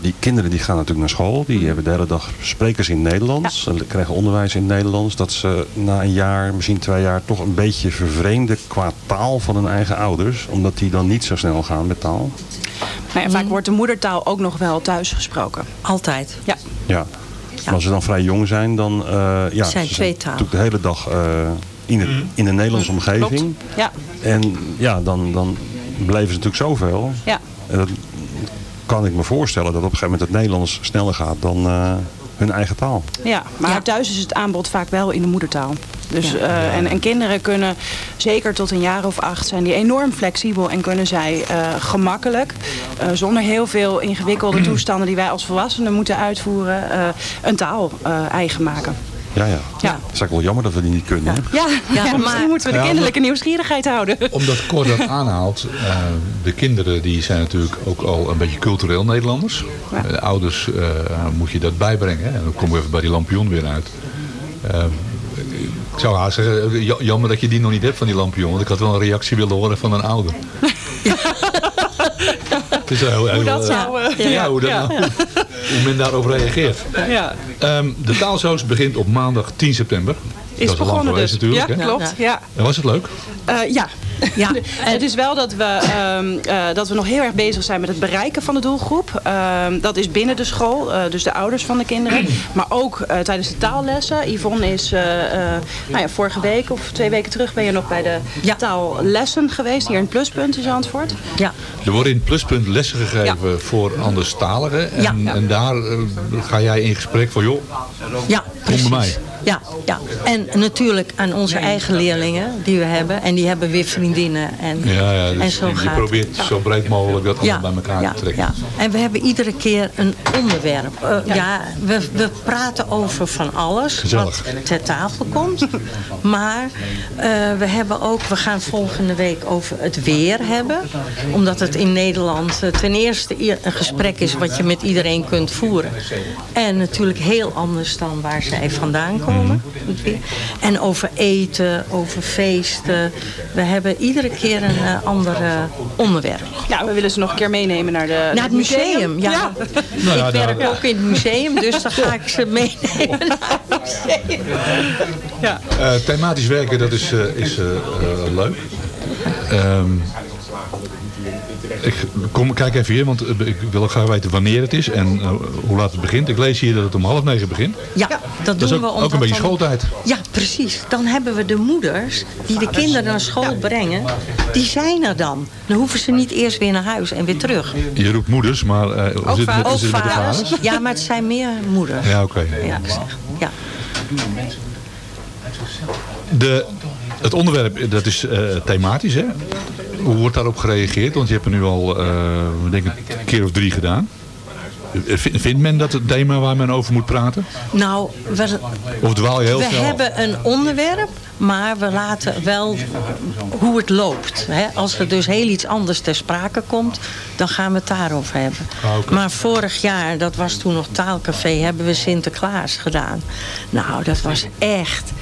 die kinderen die gaan natuurlijk naar school, die hebben de hele dag sprekers in Nederlands, ze krijgen onderwijs in Nederlands, dat ze na een jaar, misschien twee jaar, toch een beetje vervreemden qua taal van hun eigen ouders, omdat die dan niet zo snel gaan met taal? Nou ja, vaak wordt de moedertaal ook nog wel thuis gesproken. Altijd. Ja. Ja. Maar als ze dan vrij jong zijn, dan uh, ja, zijn ze twee talen. natuurlijk de hele dag uh, in, de, in de Nederlandse omgeving. Klopt. Ja. En ja, dan, dan beleven ze natuurlijk zoveel. Ja. En dat kan ik me voorstellen dat op een gegeven moment het Nederlands sneller gaat dan uh, hun eigen taal. Ja, maar Ja. thuis is het aanbod vaak wel in de moedertaal. Dus, Ja. eh, en, en kinderen kunnen, zeker tot een jaar of acht, zijn die enorm flexibel en kunnen zij eh, gemakkelijk, eh, zonder heel veel ingewikkelde toestanden die wij als volwassenen moeten uitvoeren, eh, een taal eh, eigen maken. Ja, ja. Ja. Het is eigenlijk wel jammer dat we die niet kunnen. hè? Ja, ja, maar- misschien moeten we de Ja, kinderlijke nieuwsgierigheid houden. Omdat Cor dat aanhaalt, eh, de kinderen die zijn natuurlijk ook al een beetje cultureel Nederlanders. Ja. De ouders eh, moet je dat bijbrengen. Hè? En dan komen we even bij die lampion weer uit. Ik zou haast zeggen, ja- jammer dat je die nog niet hebt van die lampion. Want ik had wel een reactie willen horen van een ouder. Het is heel- Hoe dat eh, zou... eh, ja, hoe, dat ja. nou- hoe men daarop reageert. Ja. Ehm, de taalzoos begint op maandag 10 september. is dat is al lang begonnen dus. geweest natuurlijk, ja, hè? klopt. Ja. En was het leuk? Eh, ja. Ja, het is wel dat we, ehm, eh, dat we nog heel erg bezig zijn met het bereiken van de doelgroep. Ehm, dat is binnen de school, eh, dus de ouders van de kinderen. Maar ook eh, tijdens de taallessen. Yvonne is eh, eh, nou ja, vorige week of twee weken terug ben je nog bij de taallessen geweest. Hier in Pluspunt in Zandvoort. Ja. Er worden in Pluspunt lessen gegeven voor anderstaligen. En, Ja. en daar ga jij in gesprek van, joh, Ja, kom bij mij. Ja, ja, en natuurlijk aan onze eigen leerlingen die we hebben. En die hebben weer vriendinnen. En, Ja, ja, en dus zo je, je gaat probeert zo breed mogelijk dat allemaal bij elkaar ja, te trekken. Ja. En we hebben iedere keer een onderwerp. Eh, ja. we, we praten over van alles Gezellig. wat ter tafel komt. maar eh, we hebben ook, we gaan volgende week over het weer hebben. Omdat het in Nederland eh, ten eerste een gesprek is wat je met iedereen kunt voeren. En natuurlijk heel anders dan waar zij vandaan komen. weer. En over eten, over feesten. We hebben iedere keer een eh, ander eh, onderwerp. Ja, we willen ze nog een keer meenemen naar, de, Naar het museum, ja. Nou ja, ik werk daar- ook in het museum, dus dan ga ik ze meenemen naar het museum. Ja. Eh, thematisch werken, dat is, eh, is eh, eh, ik kom, kijk even hier, want eh, ik wil ook graag weten wanneer het is en eh, hoe laat het begint. Ik lees hier dat het om half negen begint. Ja, dat doen is ook, we ook omdat een beetje schooltijd. Ja, precies. Dan hebben we de moeders die de kinderen naar school brengen. Die zijn er dan. Dan hoeven ze niet eerst weer naar huis en weer terug. Je roept moeders, maar eh, hoe zit, het met- hoe Ook zit het met de vaders. Ja, maar het zijn meer moeders. Ja, oké. Ja, ik zeg. Ja. De, het onderwerp, eh, dat is eh, thematisch, hè? Hoe wordt daarop gereageerd? Want je hebt er nu al, eh, denk ik, een keer of drie gedaan. Vind- Vindt men dat het thema waar men over moet praten? Nou, we, Of dwaal je heel we hebben een onderwerp, maar we laten wel hoe het loopt. Hè? Als er dus heel iets anders ter sprake komt, dan gaan we het daarover hebben. Ah. Maar vorig jaar, dat was toen nog Taalcafé, hebben we Sinterklaas gedaan. Nou, dat was echt...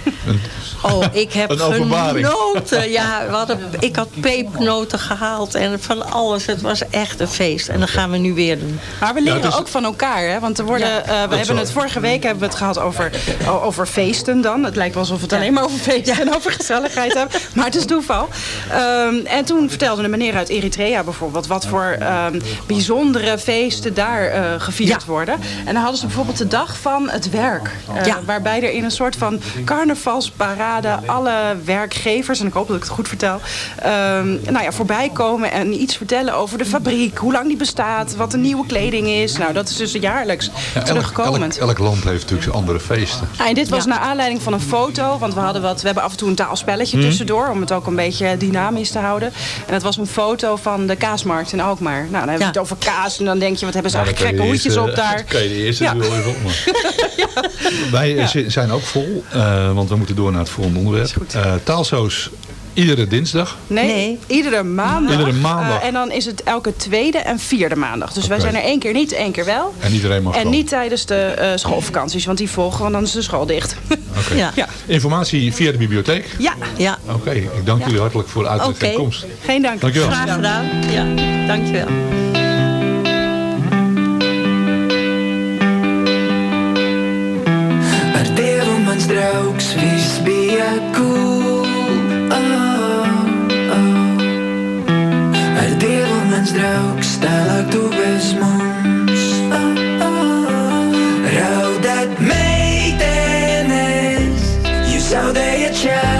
Oh, ik heb genoten. Ja, we hadden, ik had pepernoten gehaald en van alles. Het was echt een feest. En dat gaan we nu weer doen. Maar we leren ook van elkaar. Hè? Want er worden, Ja. eh, we hebben zo. het vorige week hebben we het gehad over, over feesten dan. Het lijkt wel alsof het alleen maar over feesten en over gezelligheid hebben. Maar het is toeval. Ehm, en toen vertelde een meneer uit Eritrea bijvoorbeeld... wat voor ehm, bijzondere feesten daar eh, gevierd worden. En dan hadden ze bijvoorbeeld de dag van het werk. eh, Waarbij er in een soort van carnavalsparade... alle werkgevers, en ik hoop dat ik het goed vertel... ehm, nou ja, voorbij komen en iets vertellen over de fabriek. Hoe lang die bestaat, wat de nieuwe kleding is. Nou, dat is dus jaarlijks Ja, elk, elk, terugkomend. elk land heeft natuurlijk zijn andere feesten. Nou, en dit was naar aanleiding van een foto. Want we, hadden wat, we hebben af en toe een taalspelletje Mhm. tussendoor. Om het ook een beetje dynamisch te houden. En dat was een foto van de kaasmarkt in Alkmaar. Nou, dan hebben we het over kaas. En dan denk je, wat hebben ze Nou, eigenlijk gekke hoedjes op eerste- daar. kan je de eerste Ja. wel even op, Wij eh, zi- zijn ook vol, eh, want we moeten door naar het volgende onderwerp. Eh taalsoos iedere dinsdag. Nee, iedere maandag. Iedere maandag. Eh, en dan is het elke tweede en vierde maandag. Dus wij zijn er één keer niet, één keer wel. En iedereen mag En komen. niet tijdens de eh, schoolvakanties, want die volgen, want dan is de school dicht. Oké. Ja. ja. Informatie via de bibliotheek. Ja. ja. Oké, ik dank jullie hartelijk voor de uitleg en Oké. komst. Geen dank. Dankjewel. Graag gedaan. Ja, dankjewel. Bija cool. Mans draugs tālāk tu bez mums. Oh, oh. Raudat meitenes, jūs zaudējat čālī,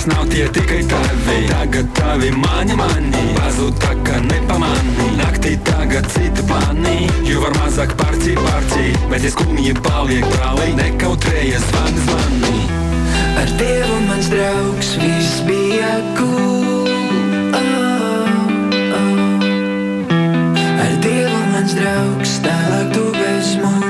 vairs nav tie tikai tavi. Tagad tavi mani, mani, pazūd tā kā nepamani. Naktī tagad citi plāni, jo var mazāk pārcī, pārcī. Bet ja skumji paliek brāli, nekautrējies zvani, zvani. ar dievu mans draugs, viss bija cool. Oh, oh. Ar dievu mans draugs, tālāk tu bez mums.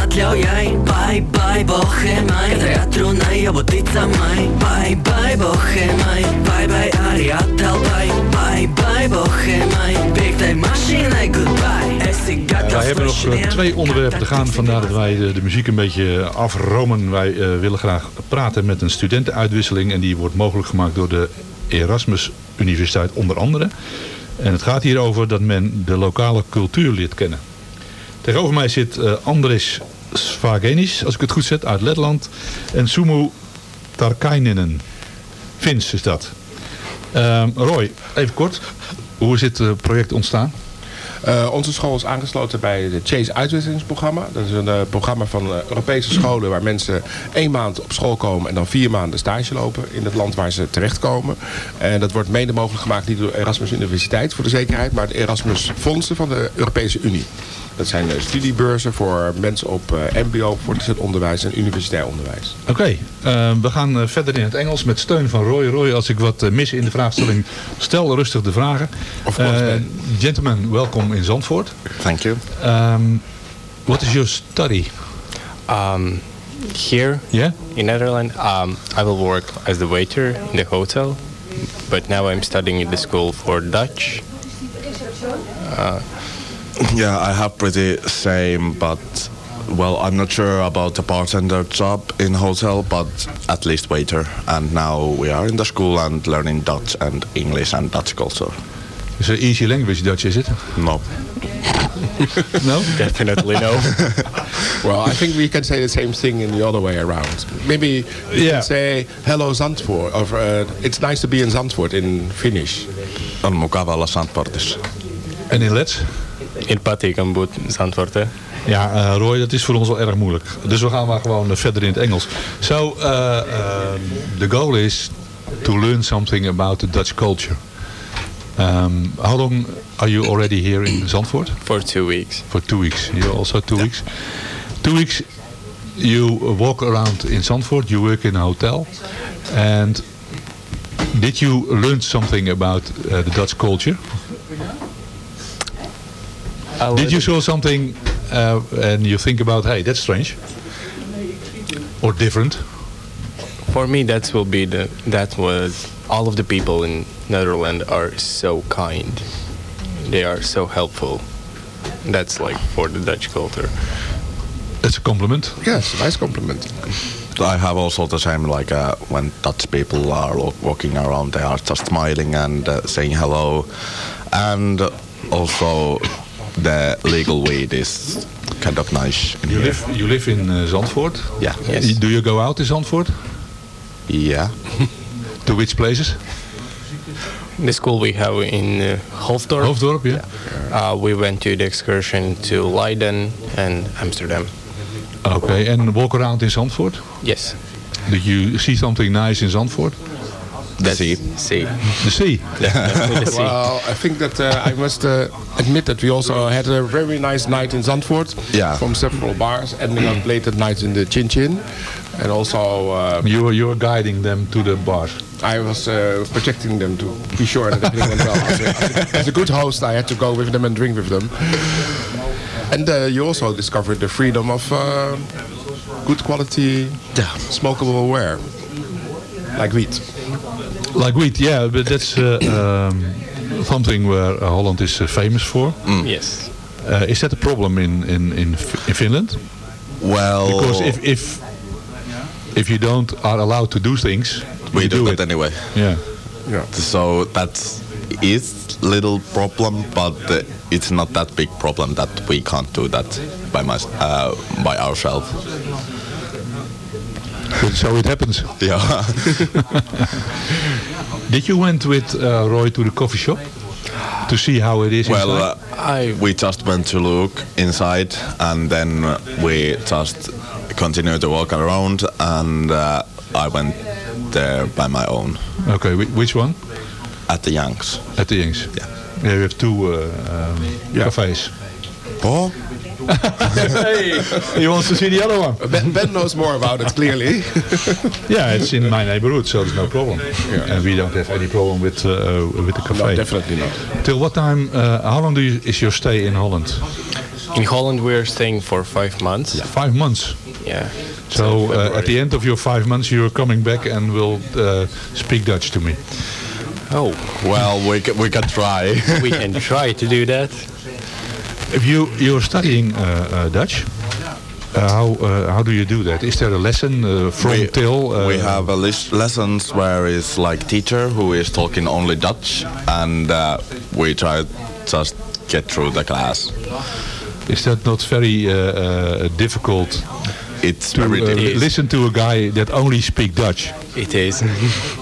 Bratuks pie siestītes Bye bye bohēmai, tagad uz visu jābūt atļaujai Bye arī attelpai Bye bye bohēmai, piektai mašīnai goodbye Ja, gatavs wij hebben nog eh, twee onderwerpen te gaan. Vandaar dat wij de, de muziek een beetje afromen. Wij eh, willen graag praten met een studentenuitwisseling. En die wordt mogelijk gemaakt door de Erasmus Universiteit onder andere. En het gaat hier over dat men de lokale cultuur leert kennen. Tegenover mij zit eh, Andris Svagenis, als ik het goed zet, uit Letland. En Sumu Tarkainenen. Fins is dat. Ehm, Roy, even kort. Hoe is dit eh, project ontstaan? Eh, onze school is aangesloten bij het Chase Uitwisselingsprogramma. Dat is een eh, programma van Europese scholen waar mensen één maand op school komen en dan vier maanden stage lopen in het land waar ze terechtkomen. En dat wordt mede mogelijk gemaakt niet door Erasmus Universiteit voor de zekerheid, maar de Erasmus Fondsen van de Europese Unie. Dat zijn studiebeurzen voor mensen op eh, mbo, voortgezet onderwijs en universitair onderwijs. Oké, eh, we gaan eh, verder in het Engels met steun van Roy. Roy, als ik wat mis in de vraagstelling, stel rustig de vragen. Of course, Eh, gentlemen, welkom in Zandvoort. Thank you. Um, what is your study? Um, here Yeah? in Netherlands, um, I will work as the waiter in the hotel, but now I'm studying in the school for Dutch. Uh, Yeah, I have pretty same, but well, I'm not sure about the bartender job in hotel, but at least waiter. And now we are in the school and learning Dutch and English and Dutch culture. Is it easy language Dutch, is it? No. no? Definitely no. well, I think we can say the same thing in the other way around. Maybe you Yeah. can say hello Zandvoort, or uh, it's nice to be in Zandvoort in Finnish. On mukava olla Zandvoortissa. En in Let's? In Patikambut, Zandvoort. hè? Ja, eh, Roy, dat is voor ons wel erg moeilijk. Dus we gaan maar gewoon eh, verder in het Engels. So, uh, um, the goal is to learn something about the Dutch culture. Um, how long are you already here in Zandvoort? For two weeks. For two weeks. You also two weeks. Two weeks. You walk around in Zandvoort. You work in a hotel, and did you learn something about uh, the Dutch culture? Did you saw something uh, and you think about, hey, that's strange or different? For me, that will be the that was all of the people in Netherlands are so kind. They are so helpful. That's like for the Dutch culture. That's a compliment. Yes, nice compliment. I have also the same, like uh, when Dutch people are walking around, they are just smiling and uh, saying hello. And also the legal way it is kind of nice You here. live, you live in uh, Zandvoort? Yeah. Y- Do you go out in Zandvoort? Yeah. to which places? The school we have in uh, Hoofddorp. Hoofddorp, yeah. Uh, we went to the excursion to Leiden and Amsterdam. Okay, and walk around in Zandvoort? Yes. Did you see something nice in Zandvoort? The sea. Sea. The sea? Definitely the sea. Well, I think that uh, I must uh, admit that we also had a very nice night in Zandvoort. Yeah. From several bars, ending up late at night in the Chin Chin. And also... Uh, You were, you were guiding them to the bars? I was uh, protecting them to be sure that everything went well. As a, as a- good host, I had to go with them and drink with them. And uh, you also discovered the freedom of uh, good quality smokable ware, like wheat. Like wheat, yeah, but that's uh, um, something where uh, Holland is uh, famous for. Yes. Uh, is that a problem in, in, in, F- in Finland? Well, Because if, if if you don't are allowed to do things, we you do, do it anyway. Yeah. Yeah. So that is little problem, but uh, it's not that big problem that we can't do that by my, uh, by ourselves. So it happens. Yeah. Did you went with uh, Roy to the coffee shop to see how it is Well, uh, we just went to look inside, and then we just continued to walk around, and uh, I went there by my own. Okay, which one? At the Yanks. At the Yanks. Yeah. Yeah, we have two uh, um, cafes. Oh. Hey, he wants to see the other one. Ben, ben knows more about it, clearly. yeah, it's in my neighborhood, so there's no problem. And we don't have any problem with uh, with the cafe. No, definitely not. Till what time? Uh, how long do you, is your stay in Holland? In Holland, we're staying for five months. Five months. Yeah. So uh, at the end of your five months, you're coming back and will uh, speak Dutch to me. Oh. Well, we can, we can try. we can try to do that. If you you're studying uh, uh, Dutch, uh, how uh, how do you do that? Is there a lesson uh, from we, till? Uh, we have a list lessons where it's like teacher who is talking only Dutch, and uh, we try just get through the class. Is that not very uh, uh, difficult? It's to very uh, difficult. listen to a guy that only speak Dutch. It is.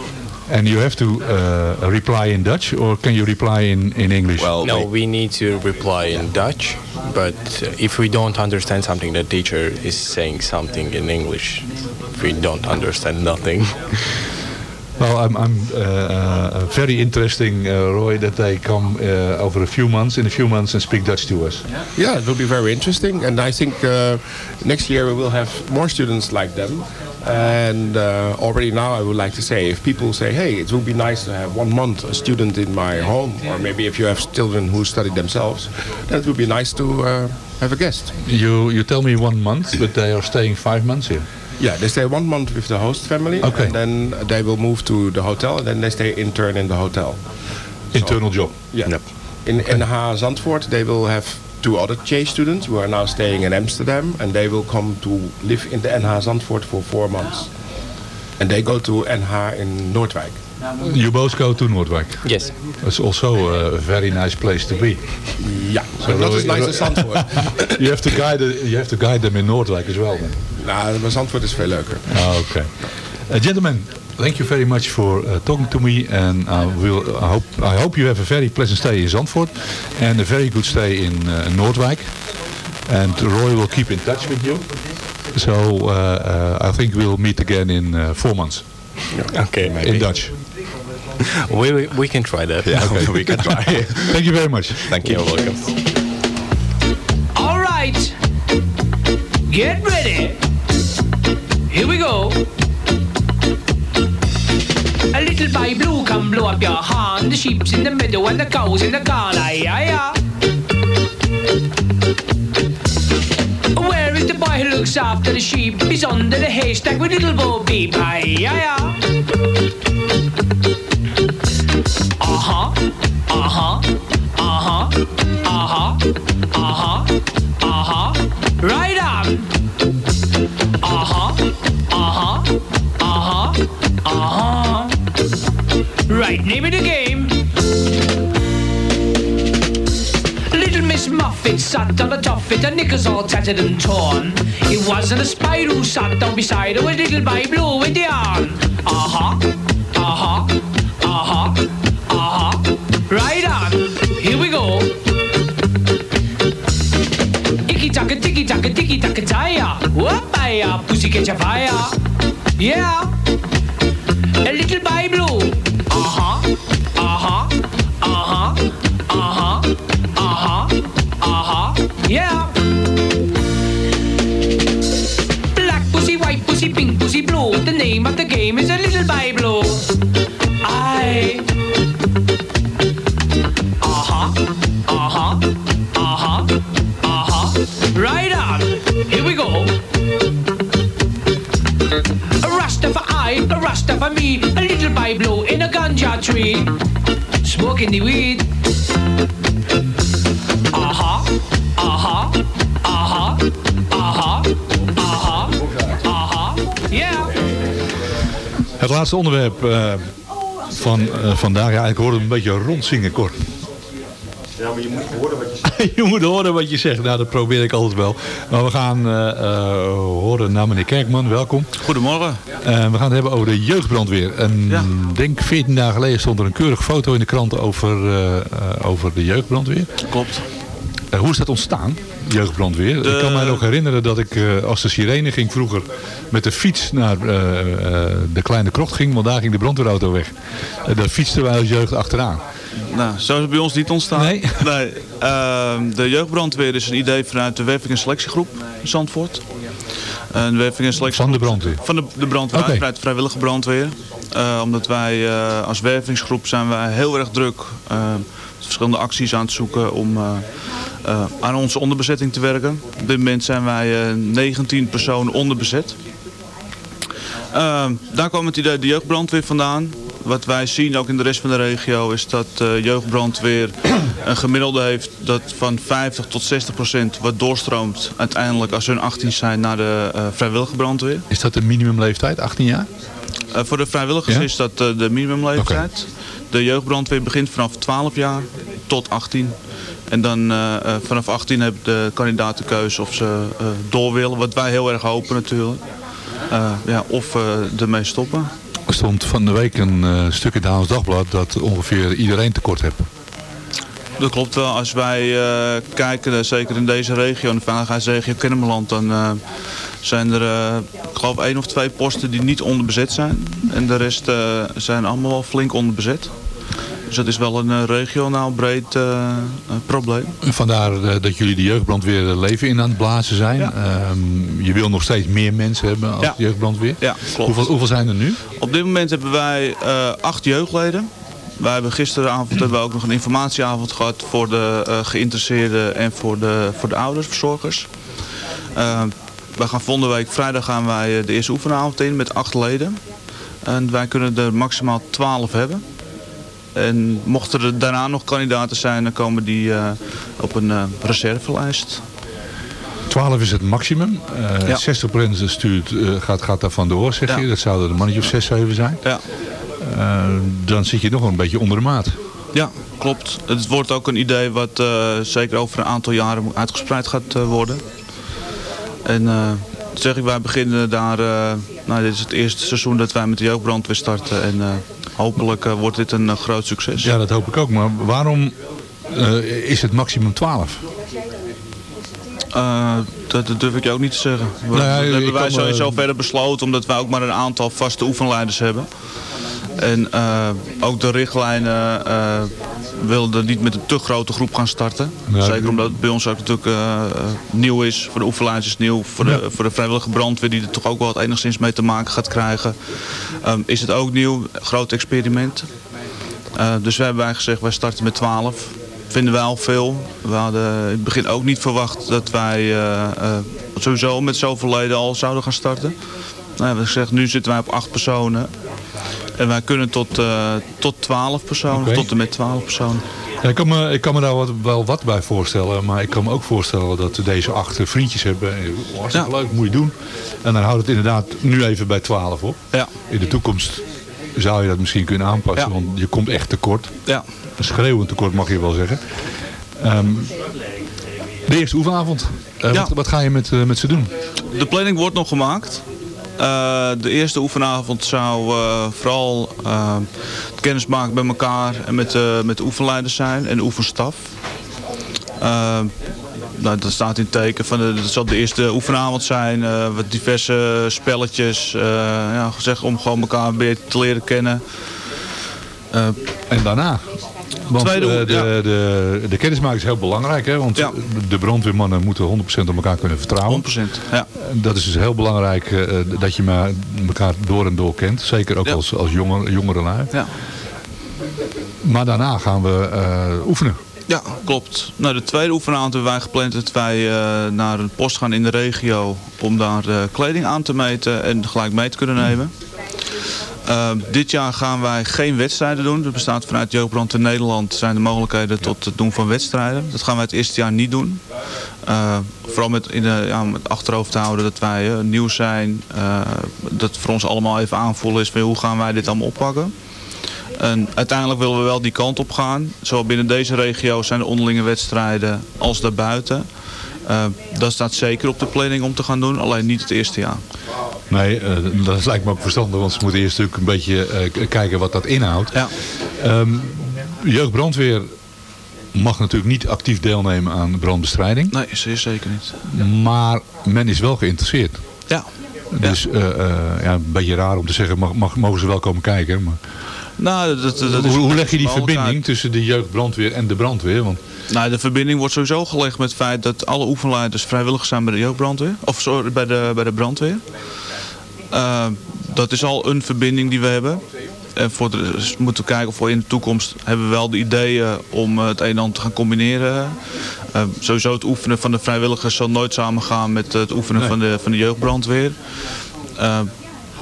and you have to uh, reply in Dutch, or can you reply in in English? no, we need to reply in Dutch, but uh, if we don't understand something, the teacher is saying something in English. If we don't understand nothing. Well, I'm, I'm uh, uh, very interesting, uh, Roy, that they come uh, over a few months, in a few months, and speak Dutch to us. Yeah, it will be very interesting, and I think uh, next year we will have more students like them. And uh, already now, I would like to say, if people say, "Hey, it would be nice to have one month a student in my home," or maybe if you have children who study themselves, then it would be nice to uh, have a guest. You you tell me one month, but they are staying five months here. Yeah, they stay one month with the host family, Okay. and then they will move to the hotel, and then they stay intern in the hotel. Internal job. Yeah. In NH Zandvoort, they will have two other J students who are now staying in Amsterdam, and they will come to live in the NH Zandvoort for four months. And they go to NH in Noordwijk. You both go to Noordwijk. Yes. It's also a very nice place to be. Yeah, but not as nice as Zandvoort. you have to guide you have to guide them in Noordwijk as well. Then. nou, maar Zandvoort is veel leuker. Ah, okay. Uh, gentlemen, thank you very much for uh, talking to me, and I will I hope I hope you have a very pleasant stay in Zandvoort and a very good stay in uh, Noordwijk. And Roy will keep in touch with you. So uh, uh, I think we'll meet again in uh, four months. Okay, maybe. In Dutch. We, we, we can try that. Yeah, we can try. Thank you very much. Thank you. You're welcome. All right, get ready. Here we go. A little by blue come blow up your horn. The sheep's in the meadow and the cows in the corn. Aye, aye, aye. Where is the boy who looks after the sheep? He's under the haystack with little Bo Peep. Aye, aye, aye. Uh-huh, uh-huh, uh-huh, uh-huh, uh-huh, uh-huh. Right on. Uh-huh, uh-huh, uh-huh, uh-huh. Right, name of the game. Little Miss Muffet sat on a tuffet, her knickers all tattered and torn. It wasn't a spider who sat down beside her, it was little by blue with the yarn. Uh-huh, uh-huh, टिकी तक जाया। वो पाया, पुसी के जवाया। या a little by blue आहा आहा आहा आहा आहा। आहा या black pussy white pussy pink pussy blue the name of the game is tree. Smoking the weed. Uh-huh. Uh-huh. Uh-huh. Uh-huh. Uh-huh. Uh-huh. Yeah. Het laatste onderwerp eh, van eh, vandaag, ja, ik hoorde hem een beetje rondzingen, Cor. Ja, maar je moet horen wat je moet horen wat je zegt. Nou, dat probeer ik altijd wel. Maar we gaan eh, eh, horen naar meneer Kerkman. Welkom. Goedemorgen. Eh, we gaan het hebben over de jeugdbrandweer. En denk 14 dagen geleden stond er een keurige foto in de krant over, over de jeugdbrandweer. Klopt. Hoe is dat ontstaan, jeugdbrandweer? De- Ik kan mij nog herinneren dat ik als de sirene ging vroeger met de fiets naar de kleine krocht ging. Want daar ging de brandweerauto weg. Daar fietsten wij als jeugd achteraan. Nou, zo is het bij ons niet ontstaan. Nee? ehm, de jeugdbrandweer is een idee vanuit de werving- en selectiegroep in Zandvoort. Werving- en selectiegroep. Van de brandweer? Van de, de brandweer, vanuit de vrijwillige brandweer. Eh, omdat wij eh, als wervingsgroep zijn wij heel erg druk eh, verschillende acties aan het zoeken om eh, eh, aan onze onderbezetting te werken. Op dit moment zijn wij eh, 19 personen onderbezet. Ehm, daar kwam het idee de jeugdbrandweer vandaan. Wat wij zien ook in de rest van de regio is dat eh jeugdbrandweer een gemiddelde heeft dat van 50 tot 60 procent wat doorstroomt uiteindelijk als hun 18 zijn naar de eh, vrijwillige brandweer. Is dat de minimumleeftijd, 18 jaar? Eh, voor de vrijwilligers Ja? is dat de minimumleeftijd. De jeugdbrandweer begint vanaf 12 jaar tot 18. En dan vanaf 18 hebben de kandidaten keuze of ze door willen. Wat wij heel erg hopen natuurlijk. Ja, of ermee stoppen. Er stond van de week een eh, stuk in het Dagblad dat ongeveer iedereen tekort heeft. Dat klopt wel. Als wij eh, kijken, eh, zeker in deze regio, in de veiligheidsregio Kennemerland, dan zijn er, ik geloof, één of twee posten die niet onderbezet zijn. En de rest zijn allemaal wel flink onderbezet. Dus dat is wel een eh, regionaal breed eh, probleem. Vandaar dat jullie de jeugdbrandweer leven in aan het blazen zijn. Ehm, je wil nog steeds meer mensen hebben als Ja. jeugdbrandweer. Ja, klopt. Hoeveel, hoeveel zijn er nu? Op dit moment hebben wij acht jeugdleden. Wij hebben gisteravond hebben we ook nog een informatieavond gehad voor de eh, geïnteresseerden en voor de, voor de ouders, verzorgers. Eh, wij gaan volgende week vrijdag gaan wij de eerste oefenavond in met acht leden. En wij kunnen er maximaal twaalf hebben. En mochten er daarna nog kandidaten zijn, dan komen die eh, op een eh, reservelijst. 12 is het maximum. Eh Ja. 60% stuurt, eh, gaat, gaat daar vandoor, zeg Ja. je. Dat zouden er een mannetje of 6, 7 zijn. Ja. Eh, dan zit je nog een beetje onder de maat. Ja, klopt. Het wordt ook een idee wat eh, zeker over een aantal jaren uitgespreid gaat eh, worden. En eh, zeg ik, wij beginnen daar, eh, nou dit is het eerste seizoen dat wij met de jeugdbrandweer starten. En eh, hopelijk eh, wordt dit een eh, groot succes. Ja, dat hoop ik ook. Maar waarom eh, is het maximum 12? Eh, dat, dat durf ik je ook niet te zeggen. We- Nou dat ik hebben wij sowieso verder besloten, omdat wij ook maar een aantal vaste oefenleiders hebben. En ook de richtlijnen wilden niet met een te grote groep gaan starten. Ja, Zeker omdat het bij ons ook natuurlijk eh, eh, nieuw is. Voor de oefenleiders is nieuw. Voor de, voor de vrijwillige brandweer die er toch ook wel wat enigszins mee te maken gaat krijgen. ehm, is het ook nieuw. Groot experiment. Eh, dus wij hebben wij gezegd, wij starten met 12. Vinden wij al veel. We hadden in het begin ook niet verwacht dat wij sowieso met zoveel leden al zouden gaan starten. Nou, we hebben gezegd, nu zitten wij op acht personen. En wij kunnen tot, eh, tot 12 personen, tot en met 12 personen. Ja, ik, kan me, ik kan me daar wat, wel wat bij voorstellen. Maar ik kan me ook voorstellen dat deze acht eh, vriendjes hebben. Eh, Hartstikke leuk, moet je doen. En dan houdt het inderdaad nu even bij 12 op. Ja. In de toekomst zou je dat misschien kunnen aanpassen. Want je komt echt tekort. Ja. Een schreeuwend tekort mag je wel zeggen. Ehm, de eerste oefenavond. Ja. wat, wat ga je met, met ze doen? De planning wordt nog gemaakt. Eh, de eerste oefenavond zou eh, vooral eh, het kennismaken met elkaar en met, met de oefenleiders zijn en de oefenstaf. Nou, dat staat in het teken van de, dat zal de eerste oefenavond zijn. wat diverse spelletjes. ja, om gewoon elkaar beetje te leren kennen. En daarna? Want Tweede eh, de, ja. de, de kennismaking is heel belangrijk. Hè? Want de brandweermannen moeten 100% op elkaar kunnen vertrouwen. 100%, ja. Dat is dus heel belangrijk eh, dat je maar elkaar door en door kent. Zeker ook als, als jonger. Ja. Maar daarna gaan we eh, oefenen. Ja, klopt. Nou, de tweede oefenavond hebben wij gepland dat wij eh, naar een post gaan in de regio om daar kleding aan te meten en gelijk mee te kunnen nemen. Eh, dit jaar gaan wij geen wedstrijden doen. Er bestaat vanuit Jeugdbrand in Nederland zijn de mogelijkheden tot het doen van wedstrijden. Dat gaan wij het eerste jaar niet doen. Eh, vooral met, in de, ja, met achterhoofd te houden dat wij eh, nieuw zijn. eh, dat voor ons allemaal even aanvoelen is van hoe gaan wij dit allemaal oppakken. En uiteindelijk willen we wel die kant op gaan. Zowel binnen deze regio zijn er onderlinge wedstrijden als daarbuiten. Uh, dat staat zeker op de planning om te gaan doen, alleen niet het eerste jaar. Nee, uh, dat lijkt me ook verstandig, want ze moeten eerst natuurlijk een beetje uh, kijken wat dat inhoudt. Ja. Um, jeugdbrandweer mag natuurlijk niet actief deelnemen aan brandbestrijding. Nee, zeer zeker niet. Maar men is wel geïnteresseerd. Ja. Dus ja. ja, een beetje raar om te zeggen, mag, mag, mogen ze wel komen kijken. Maar... Nou, dat, dat hoe, hoe leg je die verbinding tussen de jeugdbrandweer en de brandweer? Want... Nou, de verbinding wordt sowieso gelegd met het feit dat alle oefenleiders vrijwillig zijn bij de jeugdbrandweer. Of sorry, bij de, bij de brandweer. Uh, dat is al een verbinding die we hebben. En voor de, dus moeten we kijken of we in de toekomst hebben we wel de ideeën om het een en ander te gaan combineren. Uh, sowieso het oefenen van de vrijwilligers zal nooit samengaan met het oefenen nee. van, de, van de jeugdbrandweer. Uh,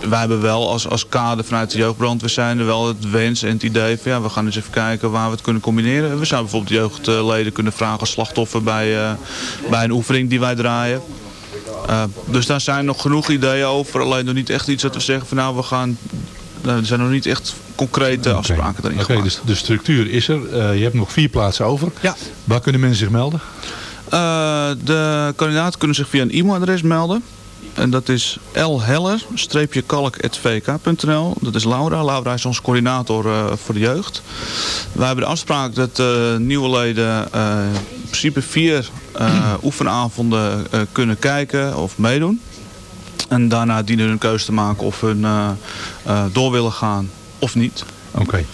wij hebben wel als, als kader vanuit de jeugdbrandweer zijn er wel het wens en het idee van ja, we gaan eens even kijken waar we het kunnen combineren. We zouden bijvoorbeeld jeugdleden kunnen vragen als slachtoffer bij, uh, bij een oefening die wij draaien. Uh, dus daar zijn nog genoeg ideeën over, alleen nog niet echt iets dat we zeggen van nou we gaan, nou, er zijn nog niet echt concrete okay. afspraken erin Oké, okay, dus de structuur is er. Uh, je hebt nog vier plaatsen over. Ja. Waar kunnen mensen zich melden? De kandidaten kunnen zich via een e-mailadres melden. En dat is lheller-kalk.vk.nl. Dat is Laura. Laura is onze coördinator uh, voor de jeugd. Wij hebben de afspraak dat uh, nieuwe leden uh, in principe vier oefenavonden kunnen kijken of meedoen. En daarna dienen hun keuze te maken of hun door willen gaan of niet. Oké.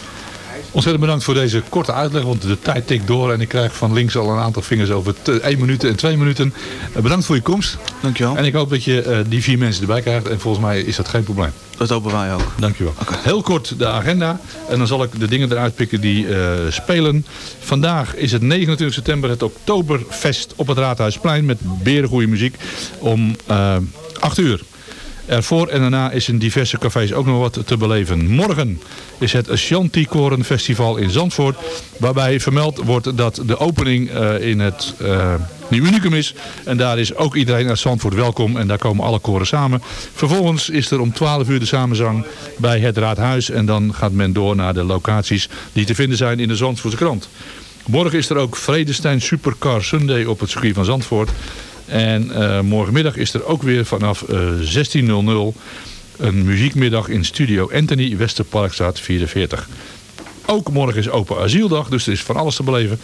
Ontzettend bedankt voor deze korte uitleg, want de tijd tikt door en ik krijg van links al een aantal vingers over 1 minuut en 2 minuten. Bedankt voor je komst. Dankjewel. En ik hoop dat je uh, die vier mensen erbij krijgt en volgens mij is dat geen probleem. Dat hopen wij ook. Dankjewel. Okay. Heel kort de agenda en dan zal ik de dingen eruit pikken die uh, spelen. Vandaag is het 29 september het Oktoberfest op het Raadhuisplein met berengoeie muziek om uh, 8 uur. Ervoor en daarna is in diverse cafés ook nog wat te beleven. Morgen is het Shantykoren Festival in Zandvoort. Waarbij vermeld wordt dat de opening uh, in het uh, Nieuw Unicum is. En daar is ook iedereen uit Zandvoort welkom. En daar komen alle koren samen. Vervolgens is er om 12 uur de samenzang bij het Raadhuis. En dan gaat men door naar de locaties die te vinden zijn in de Zandvoortse krant. Morgen is er ook Vredestein Supercar Sunday op het circuit van Zandvoort. En uh, morgenmiddag is er ook weer vanaf uh, 16.00 een muziekmiddag in Studio Anthony, Westerparkstraat 44. Ook morgen is Open Asieldag, dus er is van alles te beleven.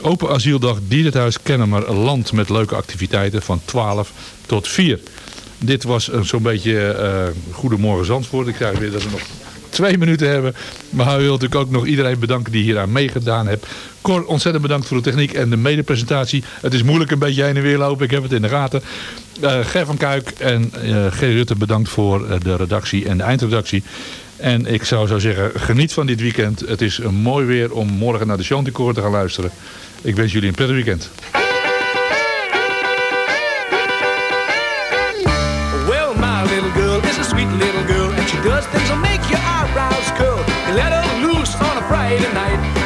Open Asieldag, Dierenthuis Kennemer Land met leuke activiteiten van 12 tot 4. Dit was zo'n beetje Goedemorgen Zandvoort. Ik krijg weer dat we nog twee minuten hebben. Maar we willen natuurlijk ook nog iedereen bedanken die hier aan meegedaan heeft. Cor, ontzettend bedankt voor de techniek en de medepresentatie. Het is moeilijk een beetje heen en weer lopen. Ik heb het in de gaten. Uh, Ger van Kuik en uh. Rutte bedankt voor uh, de redactie en de eindredactie. En ik zou zo zeggen, geniet van dit weekend. Het is een mooi weer om morgen naar de Chanticoor te gaan luisteren. Ik wens jullie een prettig weekend.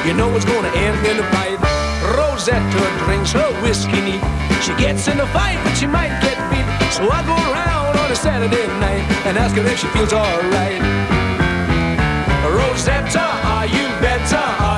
You know it's gonna end in a fight. Rosetta drinks her whiskey neat. She gets in a fight, but she might get beat. So I go around on a Saturday night and ask her if she feels alright. Rosetta, are you better? Are